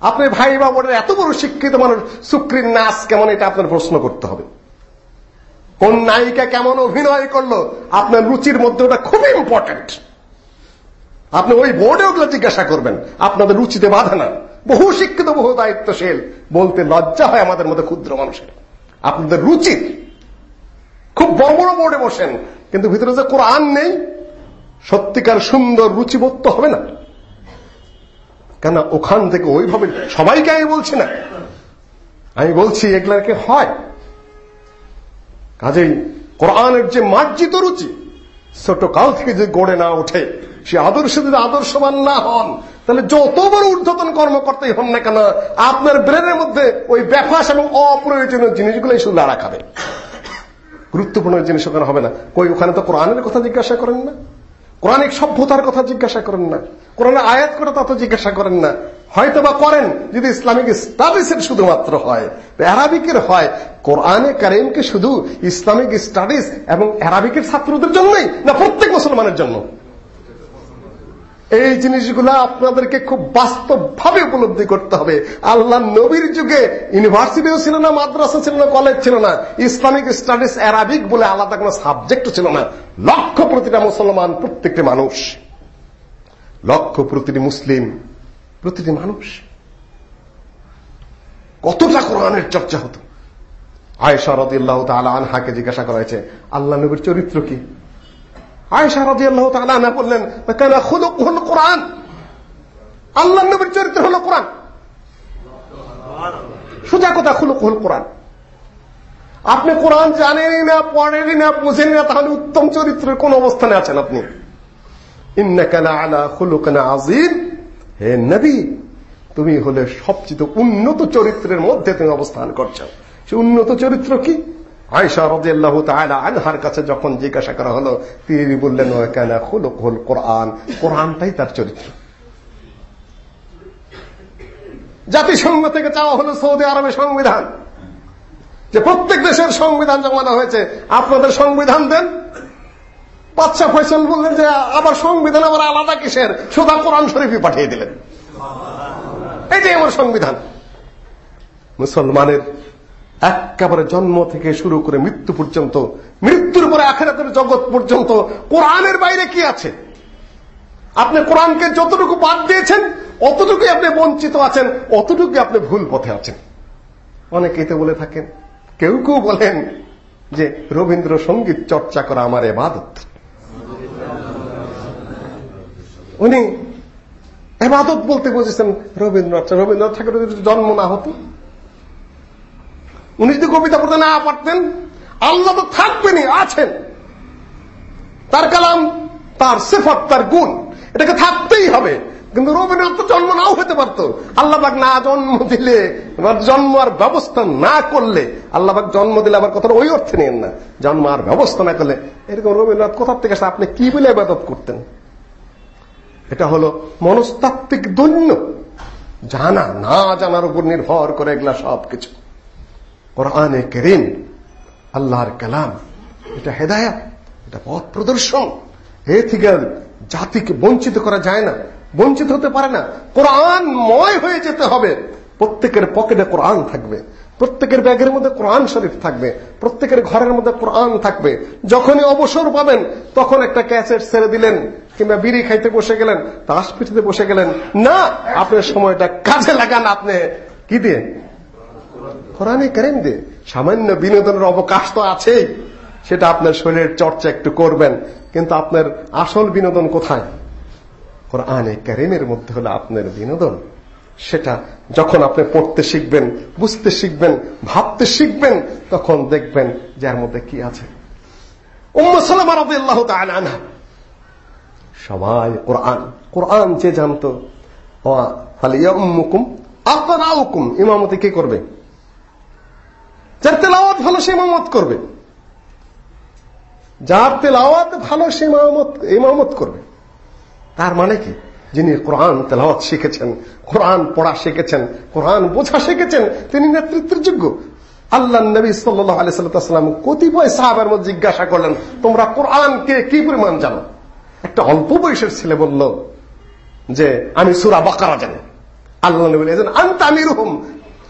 আপনি ভাই বা বোর্ডের এত বড় শিক্ষিত মানুষ, সুক্রির নাচ কেমন এটা আপনার প্রশ্ন করতে হবে। কোন নায়িকা কেমন অভিনয় করল, আপনার রুচির মধ্যে ওটা খুব ইম্পর্টেন্ট আপনি ওই বোর্ডে ওগুলো জিজ্ঞাসা করবেন, আপনাদের রুচিতে বাধা না বহু শিক্ষিত বহু দায়িত্বশীল বলতে লজ্জা হয় আমাদের মধ্যে ক্ষুদ্র মানুষের। আপনাদের রুচি খুব বড় বড় বোর্ডে বসেন, কিন্তু ভিতরে যে কোরআন নেই, সত্যিকার সুন্দর রুচিবোধ তো হবে না। কেন ওখান থেকে ওইভাবে সবাইকে আমি বলছি না। আমি বলছি এগুলাকে হয়? কাজেই কোরআনের যে মার্জিত রুচি ছোট কাল থেকে যে গড়ে না ওঠে, সে আদর্শ যদি আদর্শবান না হন তাহলে যত বড় ঊর্ধ্বতন কর্মকর্তাই হন না কেন, আপনার ব্রেনের মধ্যে ওই ব্যাপাস এবং অপ্রয়োজনীয় জিনিসগুলোই শুধু লাড়া খাবে। গুরুত্বপূর্ণ জিনিস ওখানে হবে না। কই, ওখানে তো কোরআনের কথা জিজ্ঞাসা করেন না। কোরআনিক সভ্যতার কথা জিজ্ঞাসা করেন না। কোরআনের আয়াত করে তা তো জিজ্ঞাসা করেন না। হয়তো বা করেন, যদি ইসলামিক স্টাডিজের শুধুমাত্র হয়, অ্যারাবিকের হয়, কোরআনে কারিমকে শুধু ইসলামিক স্টাডিজ এবং অ্যারাবিকের ছাত্রদের জন্যই না, প্রত্যেক মুসলমানের জন্য? এই জিনিসগুলো আপনাদেরকে খুব বাস্তবভাবে উপলব্ধি করতে হবে। আল্লাহ নবীর যুগে ইউনিভার্সিটিও ছিল না, মাদ্রাসা ছিল না, কলেজ ছিল না। ইসলামিক স্টাডিজ অ্যারাবিক বলে আলাদা কোনো সাবজেক্ট ছিল না। লক্ষ প্রতিটা মুসলমান, প্রত্যেকটি মানুষ। লক্ষ প্রতিটি মুসলিম, প্রতিটি মানুষ। কতটা কোরআনের চর্চা হতো। আয়েশা রাদিয়াল্লাহু তাআলা আনহাকে জিজ্ঞাসা করা হয়েছে, আল্লাহ নবীর চরিত্র কি? বললেন নবীর চরিত্র কথা আপনি কোরআন জানেনই না, পড়েনই না, বুঝেনই না, তাহলে উত্তম চরিত্রের কোন অবস্থানে আছেন আপনি? ইন্নাকা আলা খুলুকান আজিম হে নবী, তুমি হলে সবচেয়ে উন্নত চরিত্রের মধ্যে তুমি অবস্থান করছ। সে উন্নত চরিত্র কি? আয়সা রাদিয়াল্লাহু তাআলা আনহার কাছে যখন জিজ্ঞাসা করা হলো, তিনি বললেন কেন খুলুকুল কোরআন। কোরআনটাই তার চরিত্র। জাতিসংঘ থেকে চাওয়া হলো সৌদি আরবের সংবিধান। যে প্রত্যেক দেশের সংবিধান জমানো হয়েছে। আপনাদের সংবিধান দেন। বাচ্চা ফয়সল বললেন যে আবার সংবিধান আবার আলাদা কিসের? সুদা কোরআন শরীফই পাঠিয়ে দিলেন। এটাই আমার সংবিধান। মুসলমানের একেবারে জন্ম থেকে শুরু করে মৃত্যু পর্যন্ত, মৃত্যুর পরে আখেরাতের জগৎ পর্যন্ত, কোরআনের বাইরে কি আছে? আপনি কোরআনকে যতটুকু বাদ দিয়েছেন, অতটুকুই আপনি বঞ্চিত আছেন, অতটুকুই আপনি ভুল পথে আছেন। অনেকেই তো বলে থাকেন, কেউ কেউ বলেন যে রবীন্দ্র সংগীত চর্চা করা আমার এবাদত। উনি এবাদত বলতে বুঝেছেন রবীন্দ্রনাথ রবীন্দ্রনাথ ঠাকুরের জন্ম না হতো উনি যদি কবিতা পড়তে না পারতেন, আল্লাহ তো থাকবেনই, আছেন। তার কালাম, তার সেফত, তার গুণ, এটাকে থাকতেই হবে। কিন্তু রবীন্দ্রনাথ তো জন্ম নাও হতে পারতো। আল্লাহবাক না জন্ম দিলে জন্ম আর ব্যবস্থা না করলে, আল্লাহবাক জন্ম দিলে আবার কথাটা ওই অর্থে নেন না। জন্ম আর ব্যবস্থা না করলে, এরকম রবীন্দ্রনাথ কোথার থেকে আপনি কি বলে আবাদত করতেন? এটা হলো মনস্তাত্ত্বিক দৈন্য। জানা, না জানার উপর নির্ভর করে এগুলা সবকিছু। কোরআনে কেরিম, আল্লাহর কালাম, এটা হেদায়াত, এটা পথ প্রদর্শন। এ থেকে জাতিকে বঞ্চিত করা যায় না, বঞ্চিত হতে পারে না। কোরআন ময় হয়ে যেতে হবে। প্রত্যেকের পকেটে কোরআন থাকবে, প্রত্যেকের ব্যাগের মধ্যে কোরআন শরীফ থাকবে, প্রত্যেকের ঘরের মধ্যে কোরআন থাকবে। যখনই অবসর পাবেন, তখন একটা ক্যাসেট ছেড়ে দিলেন, কিংবা বিড়ি খাইতে বসে গেলেন তাস পিঠিতে বসে গেলেন, না, আপনার সময়টা কাজে লাগান আপনি। কি দিয়ে? কোরআনে করেন দিয়ে সামান্য বিনোদনের অবকাশ তো আছেই। সেটা আপনার শরীরের চর্চা একটু করবেন, কিন্তু আপনার আসল বিনোদন কোথায়? কোরআনে কারিমের মধ্যে হলো আপনার বিনোদন। সেটা যখন আপনি পড়তে শিখবেন, বুঝতে শিখবেন, ভাবতে শিখবেন, তখন দেখবেন যার মধ্যে কি আছে। সবাই কোরআন কোরআন যে জানতো। ইমামতি কে করবে? যার তেলাওয়াত ভালো সে ইমামত করবে। যার তেলাওয়াত ভালো সে ইমামত ইমামত করবে। তার মানে কি? যিনি কোরআন তেলাওয়াত শিখেছেন, কোরআন পড়া শিখেছেন, কোরআন বোঝা শিখেছেন, তিনি নেতৃত্বের যোগ্য। আল্লাহ নবী সাল্লাহ আলাইসাল্লাম কতিপয় সাহাবের মধ্যে জিজ্ঞাসা করলেন, তোমরা কোরআনকে কি পরিমাণ জানো? একটা অল্প বয়সের ছেলে বলল যে, আমি সুরা বাকারা জানি। আল্লাহ নবী বলেছেন হুম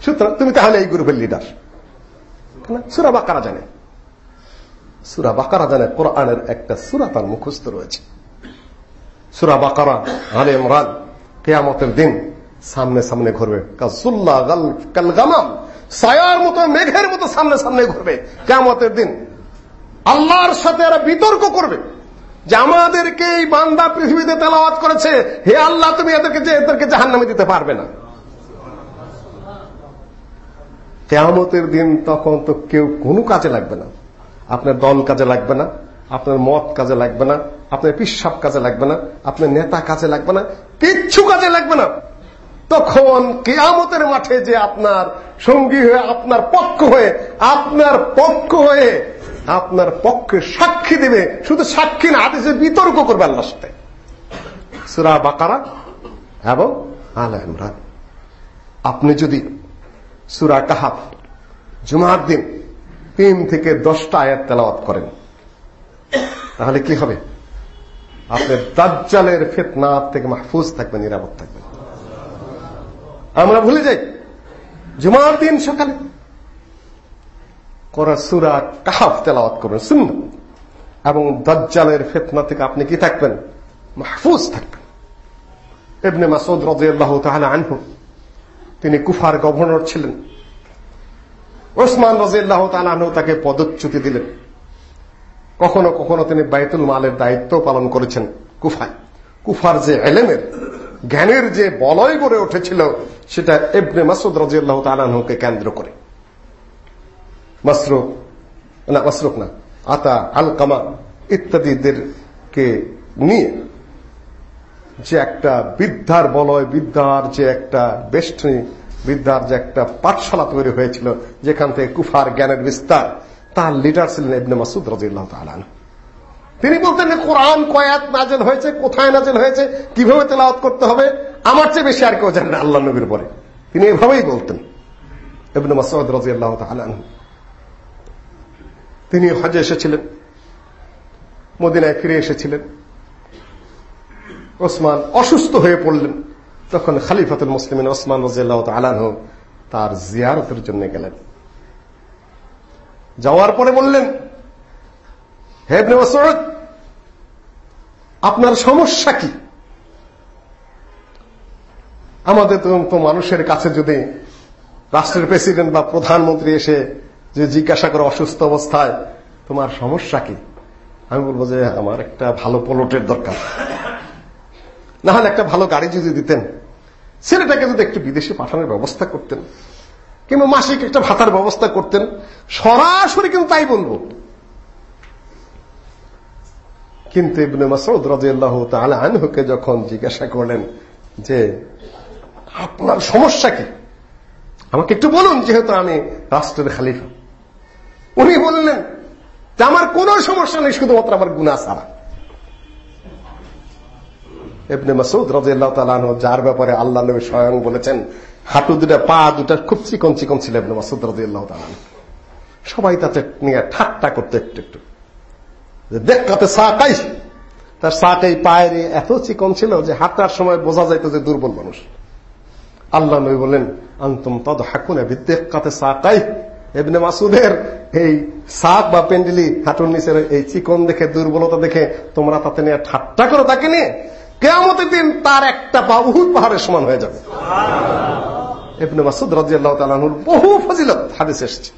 সুতরাং তুমি তাহলে এই গ্রুপের লিডার সুরা বাকারা জানে। সুরা বাকারা জানে, কোরআনের একটা সুরা তার মুখস্থ রয়েছে। সুরা বাকারা, আলে ইমরান, কেয়ামতের দিন সামনে সামনে ঘুরবে। সায়ার মতো, মেঘের মতো সামনে সামনে ঘুরবে। কেয়ামতের দিন আল্লাহর সাথে এরা বিতর্ক করবে যে আমাদেরকে এই বান্দা পৃথিবীতে তেলাওয়াত করেছে। হে আল্লাহ, তুমি এদেরকে যে এদেরকে জাহান্নামে দিতে পারবে না। কেয়ামতের দিন তখন তো কেউ কোনো কাজে লাগবে না। আপনার দল কাজে লাগবে না, আপনার মত কাজে লাগবে না, আপনার পিসাব কাজে লাগবে না, আপনার নেতা কাজে লাগবে না, কিচ্ছু কাজে লাগবে না। তখন কেয়ামতের মাঠে যে আপনার সঙ্গী হয়ে, আপনার পক্ষ হয়ে, আপনার পক্ষ হয়ে, আপনার পক্ষে সাক্ষী দেবে, শুধু সাক্ষী না আদেশে বিতর্ক করবে আল্লাহর সাথে। সুরা বাকারা এবং আলা আপনি যদি সুরা কাহাফ। জুমার দিন তিন থেকে দশটা আয়াত তেলাওয়াত করেন। তাহলে কি হবে? আপনি দাজ্জালের ফেতনা থেকে মাহফুজ থাকবেন, নিরাপদ থাকবেন। আমরা ভুলে যাই, জুমার দিন সকালে করা সুরা কাহাফ তেলাওয়াত করবেন শুনবেন এবং দাজ্জালের ফেতনা থেকে আপনি কি থাকবেন? মাহফুজ থাকবেন। এমনি মাসুদ রাদিয়াল্লাহু তাআলা আনহু তিনি কুফার গভর্নর ছিলেন। ওসমান রাজিয়াল্লাহ তালাহ তাকে পদচ্যুতি দিলেন। কখনো কখনো তিনি বাইতুল মালের দায়িত্ব পালন করেছেন কুফায়। কুফার যে এলেমের, জ্ঞানের যে বলয় গড়ে উঠেছিল, সেটা এবনে মাসুদ রাজিয়াল্লাহ তালাহকে কেন্দ্র করে। মাসরুক, না মাসরুক না, আতা, আলকামা ইত্যাদিদেরকে নিয়ে যে একটা বিদ্যার বলয়, বিদ্যার যে একটা বেষ্টনী, বিদ্যার যে একটা পাঠশালা তৈরি হয়েছিল, যেখান থেকে কুফার জ্ঞানের বিস্তার, তার লিডার ছিলেন ইবনে মাসুদ রাজিল্লাহ তালান তিনি বলতেন কোরআন কয়াত নাজেল হয়েছে, কোথায় নাজেল হয়েছে, কীভাবে তেলাওয়াত করতে হবে, আমার চেয়ে বেশি আর কেউ জানেন আল্লাহ নবীর পরে তিনি এভাবেই বলতেন, ইবনে মাসুদ রাজিয়াল্লাহ তালান তিনি হজে এসেছিলেন, মদিনায় ফিরে এসেছিলেন। ওসমান অসুস্থ হয়ে পড়লেন। তখন খালিফাতুল মুসলিমিন ওসমান রাজিয়াল্লাহ তালান তার জিয়ারতের জন্য গেলেন। যাওয়ার পরে বললেন হেবনে মাসউদ, আপনার সমস্যা কি? আমাদের তো মানুষের কাছে যদি রাষ্ট্রের প্রেসিডেন্ট বা প্রধানমন্ত্রী এসে যে জিজ্ঞাসা করে অসুস্থ অবস্থায়, তোমার সমস্যা কি? আমি বলব যে, আমার একটা ভালো পলটের দরকার। না হলে একটা ভালো গাড়ি যদি দিতেন, ছেলেটাকে যদি একটু বিদেশে পাঠানোর ব্যবস্থা করতেন, কিংবা মাসিক একটা ভাতার ব্যবস্থা করতেন, সরাসরি কিন্তু তাই বলব। কিন্তু ইবনে মাসউদ রাদিয়াল্লাহু তাআলা আনহুকে যখন জিজ্ঞাসা করলেন যে, আপনার সমস্যা কি? আমাকে একটু বলুন, যেহেতু আমি রাষ্ট্রের খালিফা। উনি বললেন যে, আমার কোনো সমস্যা নেই, শুধুমাত্র আমার গুণা ছাড়া। এবনে মাসুদ রাজিয়াল্লাহ তালাহ যার ব্যাপারে আল্লাহ নবী স্বয়ং বলেছেন, হাঁটু দুটা, পা দুটা খুব চিকন চিকন ছিল এবনে মাসুদ রাজিয়াল্লাহ তালাহ সবাই তাতে নিয়ে ঠাট্টা করতে একটু একটু। দেখ কাতে সাকাই তার সাকাই পায়ের এত চিকন ছিল যে হাঁটার সময় বোঝা যাইত যে দুর্বল মানুষ। আল্লাহ নবী বলেন আন্তম তদ হাকুনে বিদ্যেক কাতে সাকাই এবনে মাসুদের এই সাপ বা পেন্ডিলি হাঁটুর নিচের এই চিকন দেখে, দুর্বলতা দেখে তোমরা তাতে নিয়ে ঠাট্টা করো তাকে নিয়ে। কেয়ামতের দিন তার একটা পা উহুদ পাহাড়ের সমান হয়ে যাবে। এবনে মাসুদ রাজিয়াল্লাহ তালাহুর বহু ফজিলত হাদিস এসছে।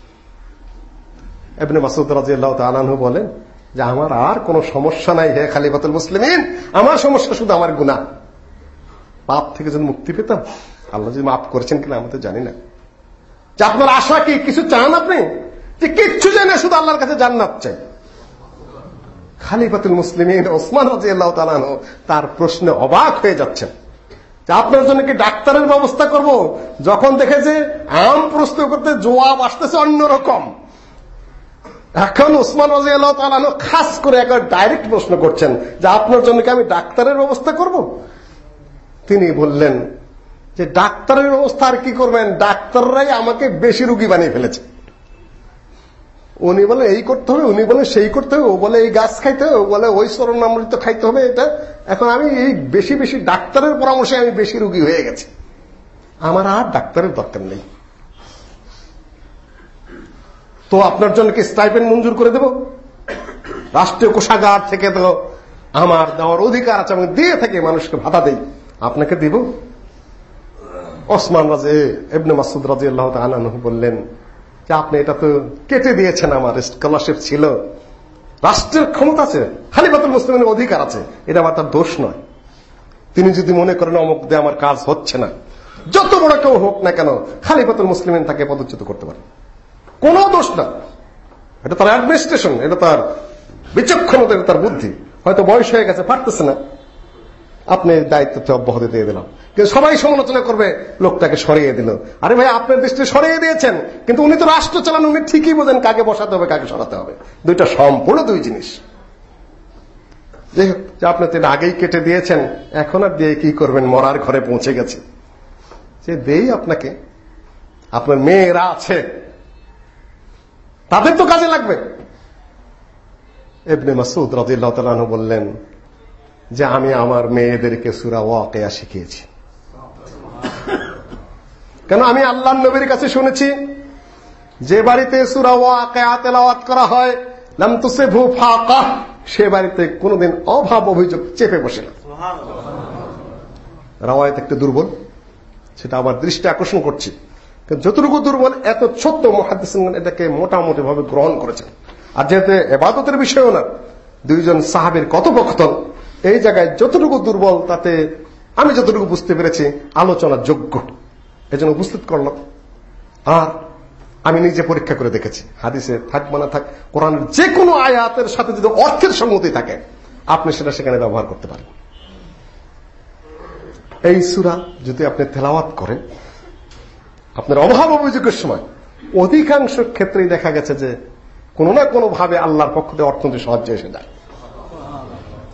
এবনে মাসুদ রাজিয়াল্লাহ তালাহু বলেন যে, আমার আর কোন সমস্যা নাই হে খালিফাতুল মুসলিমিন। আমার সমস্যা শুধু আমার গুণা পাপ থেকে যদি মুক্তি পেতাম, আল্লাহ যদি মাফ করেছেন কিনা আমাদের জানি না। যে আপনার আশা কি, কিছু চান আপনি? যে কিচ্ছু জানে শুধু আল্লাহর কাছে জান্নাত চাই। খালিফাতুল মুসলিমিন ওসমান রাজি আল্লাহ তালানো তার প্রশ্নে অবাক হয়ে যাচ্ছেন। আপনার জন্য কি ডাক্তারের ব্যবস্থা করব? যখন দেখেছে আম প্রশ্ন করতে জবাব আসতেছে অন্যরকম এখন ওসমান রাজি আল্লাহ তালানো খাস করে একবার ডাইরেক্ট প্রশ্ন করছেন যে আপনার জন্য কি আমি ডাক্তারের ব্যবস্থা করব? তিনি বললেন যে ডাক্তারের ব্যবস্থা আর কি করবেন? ডাক্তাররাই আমাকে বেশি রুগী বানিয়ে ফেলেছে। উনি বলে, এই করতে হবে। উনি বলে, সেই করতে হবে। ও বলে, এই গাছ খাইতে হবে। ও বলে, ওই স্মরণ আমৃত খাইতে হবে এটা। এখন আমি এই বেশি বেশি ডাক্তারের পরামর্শে আমি বেশি রুগী হয়ে গেছি। আমার আর ডাক্তারের দরকার নেই। তো আপনার জন্য কি স্টাইপেন্ড মঞ্জুর করে দেব? রাষ্ট্রীয় কোষাগার থেকে তো আমার দেওয়ার অধিকার আছে, আমি দিয়ে থাকি মানুষকে ভাতা দেই। আপনাকে দিব? ওসমান রাজে এবনে মাসুদ রাজি আল্লাহ তালানহ বললেন যে আপনি এটা তো কেটে দিয়েছেন আমার স্কলারশিপ ছিল। রাষ্ট্রের ক্ষমতা আছে খালিফাতুল মুসলিমের অধিকার আছে, এটা আমার তার দোষ নয়। তিনি যদি মনে করেন অমুক দিয়ে আমার কাজ হচ্ছে না, যত বড় কেউ হোক না কেন খালিফাতুল মুসলিমেন তাকে পদচ্যুত করতে পারে। কোন দোষ না। এটা তার অ্যাডমিনিস্ট্রেশন এটা তার বিচক্ষণতা, এটা তার বুদ্ধি। হয়তো বয়স হয়ে গেছে, পারতেছে না। আপনি দায়িত্বটা অব্যাহতি দিয়ে দিলাম। কিন্তু সবাই সমালোচনা করবে, লোকটাকে সরিয়ে দিল। আরে ভাই, আপনার দৃষ্টি সরিয়ে দিয়েছেন, কিন্তু উনি তো রাষ্ট্র চালান, উনি ঠিকই বোঝেন কাকে বসাতে হবে, কাকে সরাতে হবে। দুইটা সম্পূর্ণ দুই জিনিস। যে আপনি তো আগেই কেটে দিয়েছেন, এখন আর দিয়ে কি করবেন? মরার ঘরে পৌঁছে গেছে। যে দেই আপনাকে, আপনার মেয়েরা আছে, তাদের তো কাজে লাগবে। এবনে মাসুদ রাজিল্লাহ তালু বললেন যে আমি আমার মেয়েদেরকে সুরা ওয়াকেয়া শিখিয়েছি। কেন আমি আল্লাহ নবীর কাছে শুনেছি, যে বাড়িতে সুরা ওয়াকেয়া তেলাওয়াত করা হয়, লাম তুসে ভু ফাঁকা, সে বাড়িতে কোনোদিন অভাব অভিযোগ চেপে বসে না। রাওয়ায়ত একটু দুর্বল, সেটা আবার দৃষ্টি আকর্ষণ করছি। যতটুকু দুর্বল, এত ছোট্ট মহাদিস এটাকে মোটামুটি ভাবে গ্রহণ করেছেন। আর যেহেতু এবাদতের বিষয়ও না, দুইজন সাহাবের কথোপকথন এই জায়গায় যতটুকু দুর্বল, তাতে আমি যতটুকু বুঝতে পেরেছি, আলোচনা যোগ্য। এজন্য উপস্থিত করলাম। আর আমি নিজে পরীক্ষা করে দেখেছি। হাদিসে থাক না থাক, কোরআনের যে কোনো আয়াতের সাথে যদি অর্থের সম্মতি থাকে, আপনি সেটা সেখানে ব্যবহার করতে পারেন। এই সুরা যদি আপনি তেলাওয়াত করেন, আপনার অভাব অভিযোগের সময় অধিকাংশ ক্ষেত্রেই দেখা গেছে যে কোনো না কোনো ভাবে আল্লাহর পক্ষ থেকে অর্থনৈতিক সাহায্য এসে যায়।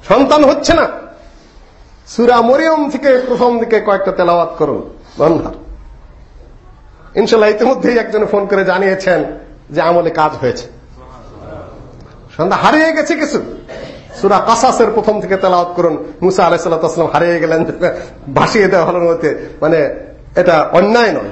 সন্তান হচ্ছে না। সুরা মরিয়ম থেকে প্রথম দিকে কয়েকটা তেলাওয়াত করুন বন্ধার ইনশাল্লাহ ইতিমধ্যেই একজনে ফোন করে জানিয়েছেন যে আমলে কাজ হয়েছে। সন্ধ্যা হারিয়ে গেছে কিছু। সুরা কাসাসের প্রথম থেকে তেলাওয়াত করুন। মুসা আলাইসাল্লাম হারিয়ে গেলেন, ভাসিয়ে দেওয়া হলো মানে এটা অন্যায় নয়।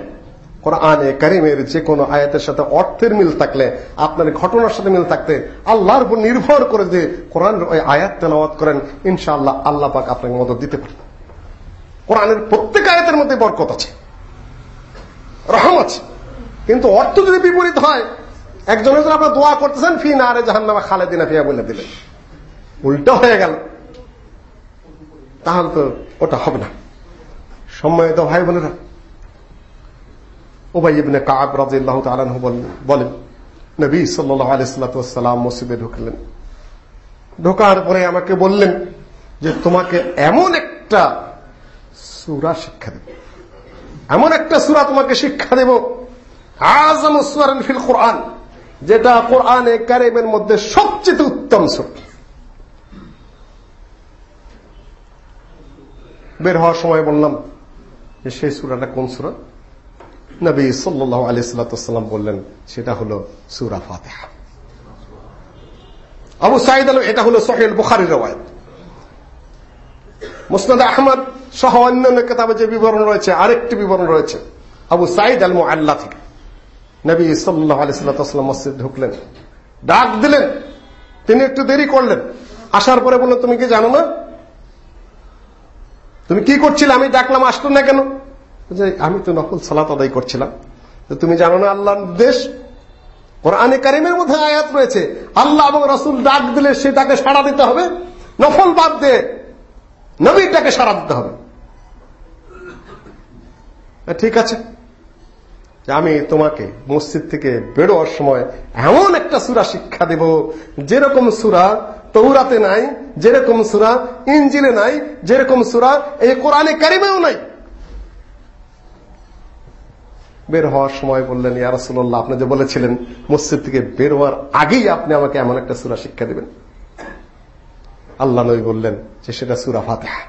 কোরআনে কারিমের যে কোনো আয়াতের সাথে অর্থের মিল থাকলে, আপনার ঘটনার সাথে মিল থাকতে, আল্লাহর উপর নির্ভর করে যে কোরআন ওই আয়াত তেলাওয়াত করেন, ইনশাআল্লাহ আল্লাহ পাক আপনাকে মদত দিতে পারেন কোরআনের প্রত্যেক আয়াতের মধ্যে বরকত আছে, রহম আছে। কিন্তু অর্থ যদি বিপরীত হয় একজনের যদি আপনার দোয়া করতেছেন, ফি না আরে জাহান্নামা খালেদিনা ফিয়া বলে দিলেন। উল্টা হয়ে গেল। তাহলে তো ওটা হবে না। সম্মানিত ভাই বোনেরা ওবাই ইবনে কাব রাদিয়াল্লাহু তাআলা বলেন, নবী সাল্লাল্লাহু আলাইহি সাল্লাম মসজিদে ঢুকলেন। ঢোকার পরে আমাকে বললেন যে, তোমাকে এমন একটা সূরা শিক্ষা দেব। এমন একটা সূরা তোমাকে শিক্ষা দেব, আযম সুরান ফিল কোরআন, যেটা কোরআনে কারিমের মধ্যে সবচেয়ে উত্তম সূরা। বের হওয়ার সময় বললাম যে, সেই সুরাটা কোন সুরা? নবী সাল্লাহ আলি সাল্লাম বললেন, সেটা হলো সুরা ফাতেহা। আবু সাইদ আলম, এটা হলো সোহেল বুখারি রওয়ায়ত। মুসনাদ আহমদ সহ অন্যান্য কেতাবে যে বিবরণ রয়েছে, আরেকটি বিবরণ রয়েছে। আবু সাইদ আলম আল্লাহ থেকে নবী সাল্লাহ আলি সাল্লাম মসজিদ ঢুকলেন। ডাক দিলেন। তিনি একটু দেরি করলেন। আসার পরে বললেন, তুমি কি জানো না? তুমি কি করছিলে? আমি ডাকলাম আসলো না কেন? যে আমি তো নকল সালাত আদায় করছিলাম। তুমি জানো না আল্লাহর নির্দেশ? কোরআনে কারিমের মধ্যে আয়াত রয়েছে, আল্লাহ এবং রসুল ডাক দিলে সে তাকে সাড়া দিতে হবে, নফল বাদ দিয়ে নবীর ডাকে সাড়া দিতে হবে। ঠিক আছে? আমি তোমাকে মসজিদ থেকে বেরোয়ার সময় এমন একটা সুরা শিক্ষা দেব, যেরকম সুরা তৌরাতে নাই, যেরকম সুরা ইঞ্জিলে নাই, যেরকম সুরা এই কোরআনে কারিমেও নাই। বের হওয়ার সময় বললেন, ইয়া রাসূলুল্লাহ, আপনি যে বলেছিলেন মসজিদ থেকে বের হওয়ার আগেই আপনি আমাকে এমন একটা সুরা শিক্ষা দিবেন। আল্লাহ নবী বললেন যে সেটা সুরা ফাতিহা।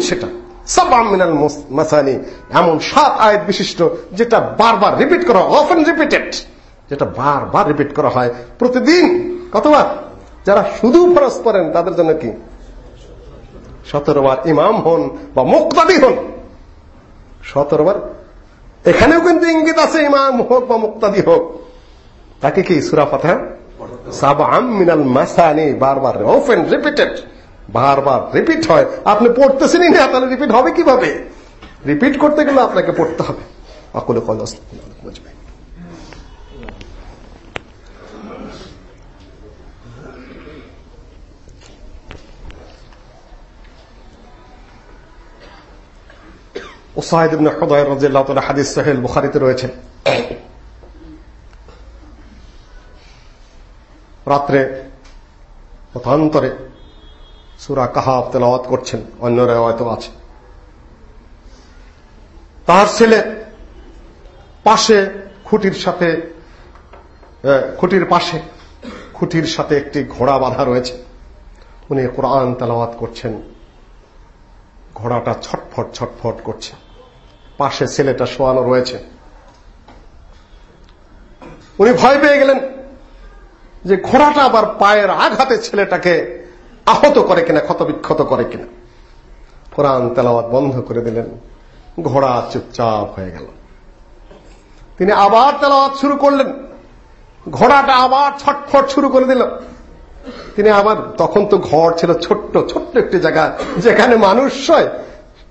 সেটা। মাসানি। এমন সাত বিশিষ্ট যেটা বারবার রিপিট করা রিপিটেড যেটা বারবার রিপিট করা হয় প্রতিদিন। কতবার? যারা শুধু ফরজ করেন তাদের জন্য কি? সতেরোবার ইমাম হন বা মুক্তাদি হন। সতেরোবার এখানেও কিন্তু ইঙ্গিত আছে ইমাম হোক বা মুক্তাদি হোক। তাকে কি সুরা ফাতেহা? সাবআম মিনাল মাসানি, বারবার অফেন রিপিটেড বারবার রিপিট হয়। আপনি পড়তেছেনই না, তাহলে রিপিট হবে কীভাবে? রিপিট করতে গেলে আপনাকে পড়তে হবে। আকুলে কল বুঝবে ওসাহিদ ইবনে হুদায়র রাদিয়াল্লাহু তাআলা হাদিস সহিহ বুখারীতে রয়েছে। রাত্রে পথান্তরে সূরা কাহাফ তেলাওয়াত করছেন, অন্য রিওয়ায়াতও আছে। তার ছেলে পাশে খুঁটির সাথে খুঁটির পাশে খুঁটির সাথে একটি ঘোড়া বাঁধা রয়েছে। উনি কোরআন তেলাওয়াত করছেন, ঘোড়াটা ছটফট ছটফট করছে। পাশে ছেলেটা শোয়ানো রয়েছে। উনি ভয় পেয়ে গেলেন যে ঘোড়াটা আবার পায়ের আঘাতে ছেলেটাকে আহত করে কিনা, ক্ষতবিক্ষত করে কিনা। কোরআন তেলাওয়াত বন্ধ করে দিলেন। ঘোড়া চুপচাপ হয়ে গেল। তিনি আবার তেলাওয়াত শুরু করলেন। ঘোড়াটা আবার ছটফট শুরু করে দিল। তিনি আবার, তখন তো ঘর ছিল ছোট্ট ছোট্ট একটি জায়গা, যেখানে মানুষ হয়,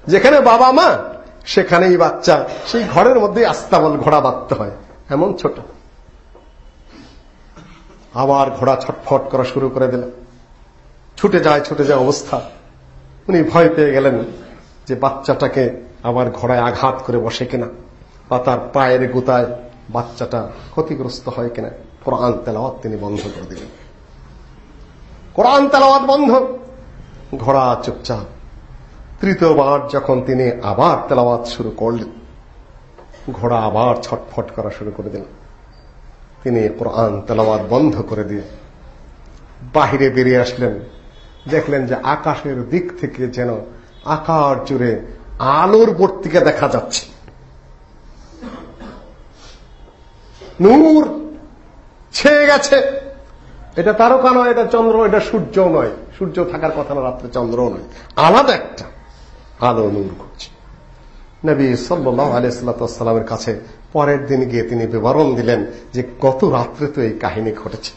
যেখানে বাবা মা সেখানেই বাচ্চা। সেই ঘরের মধ্যে আস্তাবল ঘোড়া বাঁধতে হয়। এমন ছোট। আবার ঘোড়া ছটফট করা শুরু করে দিল ছুটে যায় ছুটে যায় অবস্থা। উনি ভয় পেয়ে গেলেন যে বাচ্চাটাকে আবার ঘোড়ায় আঘাত করে বসে কিনা বা তার পায়ের গুতায় বাচ্চাটা ক্ষতিগ্রস্ত হয় কিনা। কোরআন তেলাওয়াত তিনি বন্ধ করে দিলেন। কোরআন তেলাওয়াত বন্ধ। ঘোড়া চুপচাপ তৃতীয়বার যখন তিনি আবার তেলাওয়াত শুরু করলেন, ঘোড়া আবার ছটফট করা শুরু করে দিলেন। তিনি কোরআন তেলাওয়াত বন্ধ করে দিয়ে বাহিরে বেরিয়ে আসলেন। দেখলেন যে আকাশের দিক থেকে যেন আকার জুড়ে আলোর বর্তিকে দেখা যাচ্ছে। নূর ছেয়ে গেছে। এটা তারকা নয়, এটা চন্দ্র, এটা সূর্য নয়। সূর্য থাকার কথা না, রাত্রে চন্দ্র নয়। আলাদা একটা। আলো নূর ঘুরছে নবী সাল্লাহ আলিয়াল্লামের কাছে পরের দিন গিয়ে তিনি বিবরণ দিলেন যে গত রাত্রে তো এই কাহিনী ঘটেছে।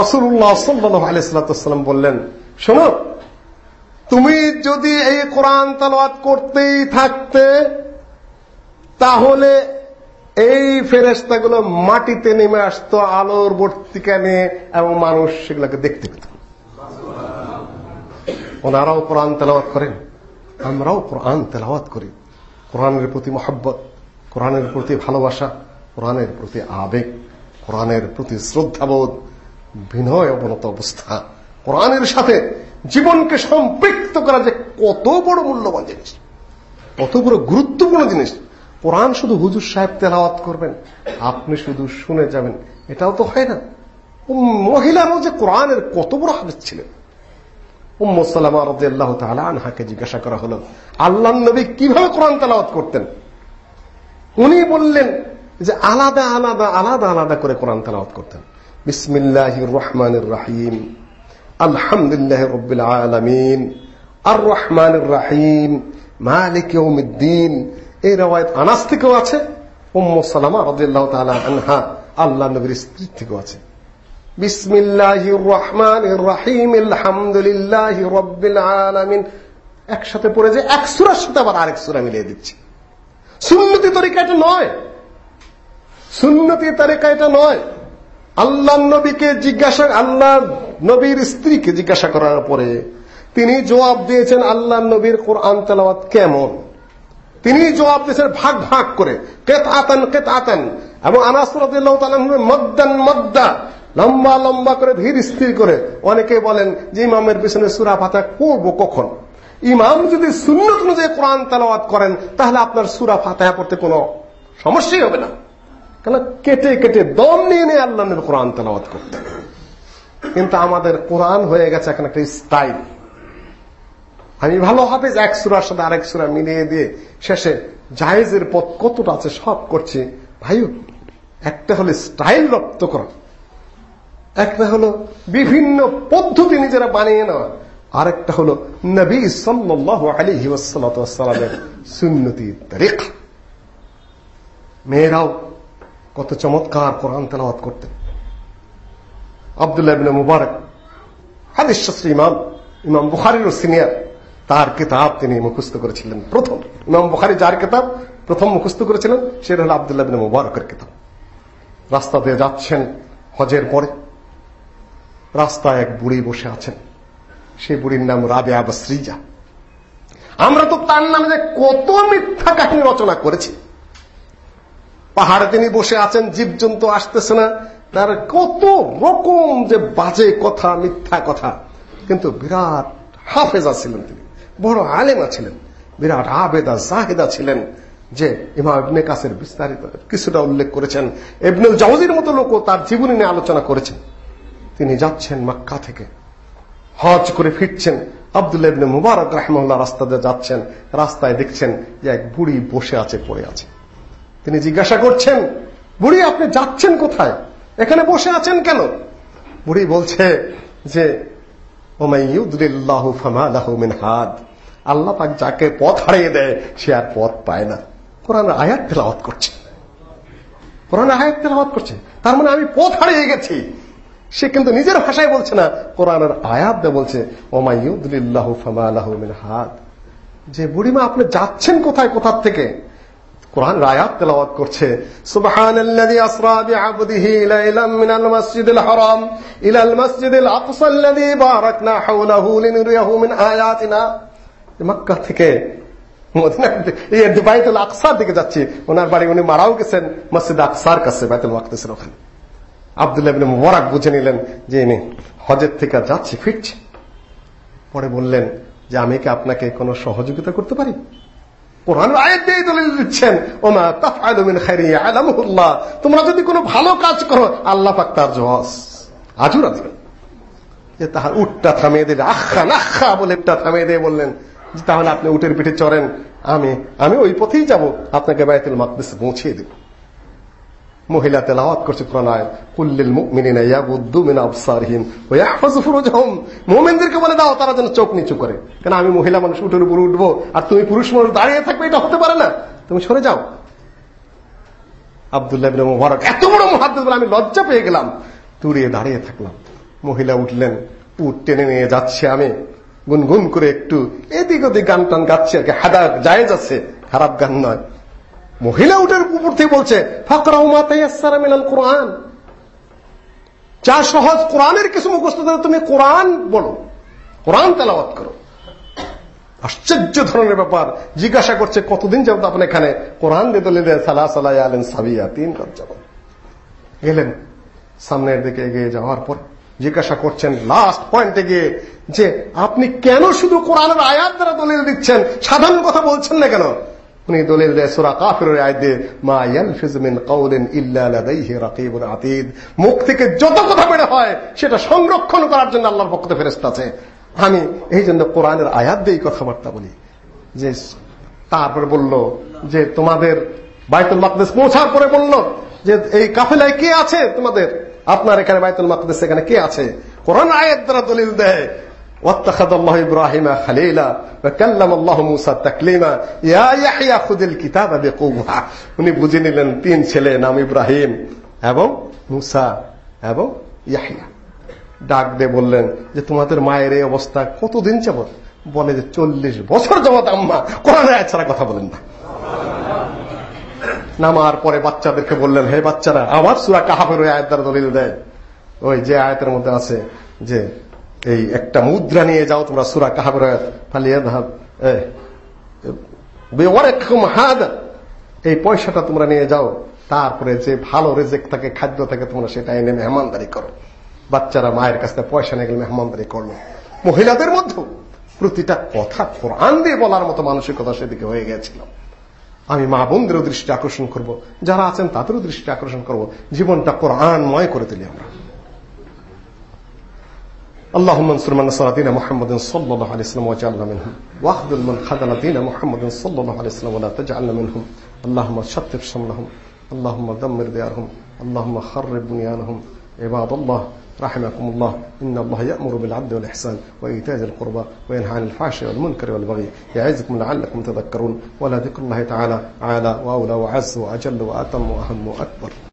রসুল্লাহ সাল্লাহ আলিয়াল্লাম বললেন, শোনো, তুমি যদি এই কোরআন তালাওয়াত করতেই থাকতে, তাহলে এই ফেরেস্তাগুলো মাটিতে নেমে আসতো, আলোর বর্তিকা নিয়ে, এবং মানুষ সেগুলোকে দেখতে পেত। ওনারাও কোরআন তেলাওয়াত করেন। আমরাও কোরআন তেলাওয়াত করি। কোরআনের প্রতি মহব্বত, কোরআনের প্রতি ভালোবাসা, কোরআনের প্রতি আবেগ, কোরআনের প্রতি শ্রদ্ধাবোধ বিনয় অবনত অবস্থা। কোরআনের সাথে জীবনকে সম্পৃক্ত করা যে কত বড় মূল্যবান জিনিস, কত বড় গুরুত্বপূর্ণ জিনিস, কোরআন শুধু হুজুর সাহেব তেলাওয়াত করবেন, আপনি শুধু শুনে যাবেন, এটাও তো হয় না। মহিলারাও যে কোরআনের কত বড় হাফিজ ছিলেন। উম্মসালামা রাদিয়াল্লাহ তাআলা আনহাকে জিজ্ঞাসা করা হলো আল্লাহ নবী কীভাবে কোরআন তেলাওয়াত করতেন? উনি বললেন যে আলাদা আলাদা আলাদা আলাদা করে কোরআন তেলাওয়াত করতেন। বিসমিল্লাহির রহমানির রহিম, আলহামদুলিল্লাহ রব্বিল আলামিন আর রহমানির রহিম, মালিক ইয়াউমিদ্দিন। এই রওয়ায়াত আনাস থেকেও আছে, উম্মু সালামা রাদিয়াল্লাহু তাআলা আনহা আল্লাহ নবীর স্ত্রী থেকেও আছে। বিসমিল্লাহির রহমানির রহিম, আলহামদুলিল্লাহি রব্বিল আলামিন। একসাথে পড়ে যে এক সূরার সাথে আবার আরেক সূরা মিলিয়ে দিচ্ছে। সুন্নতি তরিকা এটা নয়। সুন্নতি তরিকা এটা নয়। আল্লাহ নবীকে জিজ্ঞাসা, আল্লাহ নবীর স্ত্রীকে জিজ্ঞাসা করার পরে তিনি জবাব দিয়েছেন, আল্লাহ নবীর কোরআন তেলাওয়াত কেমন? তিনি জবাব দিয়েছেন ভাগ ভাগ করে কেত আতেন কেত আতেন এবং আনাসরাদিল্লাহ মদ্দান, মদ্দা। লম্বা লম্বা করে ধীর স্থির করে অনেকে বলেন যে ইমামের পিছনে সুরা পাতা পড়ব কখন? ইমাম যদি সুন্নত অনুযায়ী কোরআন তেলাওয়াত করেন, তাহলে আপনার সুরা ফাতাহা পড়তে কোনো সমস্যাই হবে না। কেন? কেটে কেটে দম নিয়ে নিয়ে আল্লাহ কোরআন তেলাওয়াত করতে কিন্তু আমাদের কোরআন হয়ে গেছে এখন একটা স্টাইল। আমি ভালো হবে যে এক সুরার সাথে আরেক সুরা মিলিয়ে দিয়ে শেষে জায়েজের পথ কতটা আছে সব করছি। ভাই, একটা হলে স্টাইল রপ্ত করা। একটা হলো বিভিন্ন পদ্ধতি নিজেরা বানিয়ে নেওয়া। আরেকটা হলো নবী ওসালামের সুন্নতি মেয়েরাও কত চমৎকার কোরআন তেলাওয়াত করতেন। আবদুল্লাহ মুবারক, হাদিস ইমাম ইমাম বুখারির সিনিয়র, তার কিতাব তিনি মুখস্থ করেছিলেন প্রথম। ইমাম বুখারি যার কিতাব প্রথম মুখস্থ করেছিলেন, সেটা হল আবদুল্লাহ মুবারকের কিতাব। রাস্তা দিয়ে যাচ্ছেন হজের পরে। রাস্তায় এক বুড়ি বসে আছেন। সেই বুড়ির নাম রাবে আবা শ্রীজা। আমরা তো তার নামে যে কত মিথ্যা কাহিনী রচনা করেছি। পাহাড়ে তিনি বসে আছেন, জীবজন্তু আসতেছে না। তার কত রকম যে বাজে কথা, মিথ্যা কথা। কিন্তু বিরাট হাফেজা ছিলেন তিনি। বড় আলেমা ছিলেন। বিরাট আবেদা, জাহেদা ছিলেন যে ইমাম ইবনে কাসের বিস্তারিত কিছুটা উল্লেখ করেছেন। ইবনুল জাউজির মতো লোকও তার জীবনী নিয়ে আলোচনা করেছেন। তিনি যাচ্ছেন মক্কা থেকে। হজ করে ফিরছেন। ইবনে মুবারক রাহমাল্লাহ রাস্তা দিয়ে যাচ্ছেন। রাস্তায় দেখছেন যে এক বুড়ি বসে আছে, পড়ে আছে। তিনি জিজ্ঞাসা করছেন, বুড়ি, আপনি যাচ্ছেন কোথায়? এখানে বসে আছেন কেন? বুড়ি বলছে যে আল্লাহ পাক যাকে পথ হারিয়ে দেয়, সে আর পথ পায় না। কোরআন আয়াত তেলাওয়াত করছে। কোরআন আয়াত তেলাওয়াত করছে। তার মানে আমি পথ হারিয়ে গেছি। সে কিন্তু নিজের ভাষায় বলছে না, কোরআনের আয়াত বলছে ওমাইউদ্দিল্লাহ যে বুড়িমা, আপনি যাচ্ছেন কোথায়, কোথার থেকে? কোরআন আয়াত তেলাওয়াত করছে, সুবহানাল্লাযী আসরা বিআবদিহি লাইলাম মিনাল মাসজিদিল হারাম, ইলাল মাসজিদিল আকসা আল্লাযী বারাকনা হাওলাহু লিনুরিয়াহু মিন আয়াতিনা। মক্কা থেকে এই বাইতুল আকসার দিকে যাচ্ছি। ওনার বাড়ি, উনি মারাও গেছেন, মসজিদ আকসার কাছে, বাইতুল মাকদিসের ওখানে। আবদুল্লাহ ইবনে বুঝে নিলেন যে ইনি হজের থেকে যাচ্ছে, ফিরছে। পরে বললেন যে আমি কি আপনাকে কোনো সহযোগিতা করতে পারি? কোরআন তোমরা যদি কোনো ভালো কাজ করো, আল্লাহ পাক তার জওয়াজ আজুরা দিবেন। যে তাহার উটটা থামিয়ে দিলে, আখা নাখা বলে উটটা থামিয়ে দিয়ে বললেন, যে তাহলে আপনি উটের পিঠে চড়েন, আমি আমি ওই পথেই যাব, আপনাকে বায়তুল মাকদিস পৌঁছিয়ে দেব। মহিলা তেলাওয়াত করছে কোরআন কুল্লিল মিন মুমিনদেরকে বলে, দাও, তারা যেন চোখ নিচু করে। কেন, আমি মহিলা মানুষ উটের উপর উঠবো, আর তুমি পুরুষ মানুষ, দাঁড়িয়ে থাকবে, এটা হতে পারে না। তুমি সরে যাও। এত বড় আমি লজ্জা পেয়ে গেলাম। দাঁড়িয়ে থাকলাম। মহিলা উঠলেন, উট টেনে নিয়ে যাচ্ছে আমি। গুনগুন করে একটু এদিক ওদিক গান টান গাচ্ছে হাদা খারাপ গান নয়। মহিলা উঠের উপর থেকে বলছে কোরআন। যা সহজ কোরআনের কিছু মুখস্থ তুমি কোরআন বলো। কোরআন তেলাওয়াত করো। আশ্চর্য ধরনের ব্যাপার। জিজ্ঞাসা করছে, কতদিন যাবত আপনি এখানে? কোরআন দিয়ে দলে দেয় সালা সালা আলেন সাবিয়া, তিন কাজ গেলেন সামনের দিকে এগিয়ে যাওয়ার পর জিজ্ঞাসা করছেন, লাস্ট পয়েন্টে গিয়ে যে আপনি কেন শুধু কোরআনের আয়াত দ্বারা দলিল দিচ্ছেন? সাধারণ কথা বলছেন না কেন? উনি দলিল দেয় সূরা কাফিরের আয়াত মা ইয়ালফিজু মিন কাওলিন ইল্লা লাদাইহি রাকিবুন আতীদ। মুখ থেকে যত কথা বের হয়, সেটা সংরক্ষণ করার জন্য আল্লাহর পক্ষ থেকে ফেরেশতা আছে। আমি এই জন্য কোরআনের আয়াত দিয়ে কথাবার্তা বলি। যে তারপরে বলল যে তোমাদের বাইতুল মাকদেস পৌঁছার পরে বলল যে এই কাফেলায় কে আছে তোমাদের? আপনার এখানে বাইতুল মাকদেস এখানে কে আছে? কোরআন আয়াত দ্বারা দলিল দেয়। واتخذ الله ابراهيم خليلا وكلم الله موسى تكليما يا يحيى خذ الكتاب بقوه উনি বুঝে নিলেন তিন ছেলে নাম ইব্রাহিম এবং মুসা এবং ইয়াহিয়া ডাক দিয়ে বললেন যে তোমাদের মায়ের এই অবস্থা কতদিন যাবত বলে যে চল্লিশ বছর যাবত আম্মা কোরআন আয়াত ছাড়া কথা বলেন না নামার পরে বাচ্চাদেরকে বললেন হে বাচ্চারা আবার সুরা কাহাফের ওই আয়াত দ্বারা দলিল দেয় ওই যে আয়াতের মধ্যে আছে যে এই একটা মুদ্রা নিয়ে যাও, তোমরা সুরা কাহাবের এই পয়সাটা তোমরা নিয়ে যাও। তারপরে যে ভালো রেজেক থাকে, খাদ্য থাকে, তোমরা সেটা এনে মেহমানদারি করো। বাচ্চারা মায়ের কাছ থেকে পয়সা নিয়ে গেলে মেহমানদারি করল। মহিলাদের মধ্যে প্রতিটা কথা কোরআন দিয়ে বলার মতো মানসিকতা সেদিকে হয়ে গেছিল। আমি মা বোনদেরও দৃষ্টি আকর্ষণ করব, যারা আছেন তাদেরও দৃষ্টি আকর্ষণ করব। জীবনটা কোরআনময় করে তুলি আমরা। اللهم انصر من نصر دين محمد صلى الله عليه وسلم واجعلنا منهم. واخذل من خذل دين محمد صلى الله عليه وسلم ولا تجعلنا منهم. اللهم شتت شملهم. اللهم دمر ديارهم. اللهم خرب بنيانهم. عباد الله رحمكم الله. إن الله يأمر بالعدل والإحسان وإيتاء ذي القربى وينهى عن الفحشاء والمنكر والبغي يعظكم لعلكم تذكرون. ولا ذكر الله تعالى أعلى وأولى وعز وأجل وأتم وأهم وأكبر.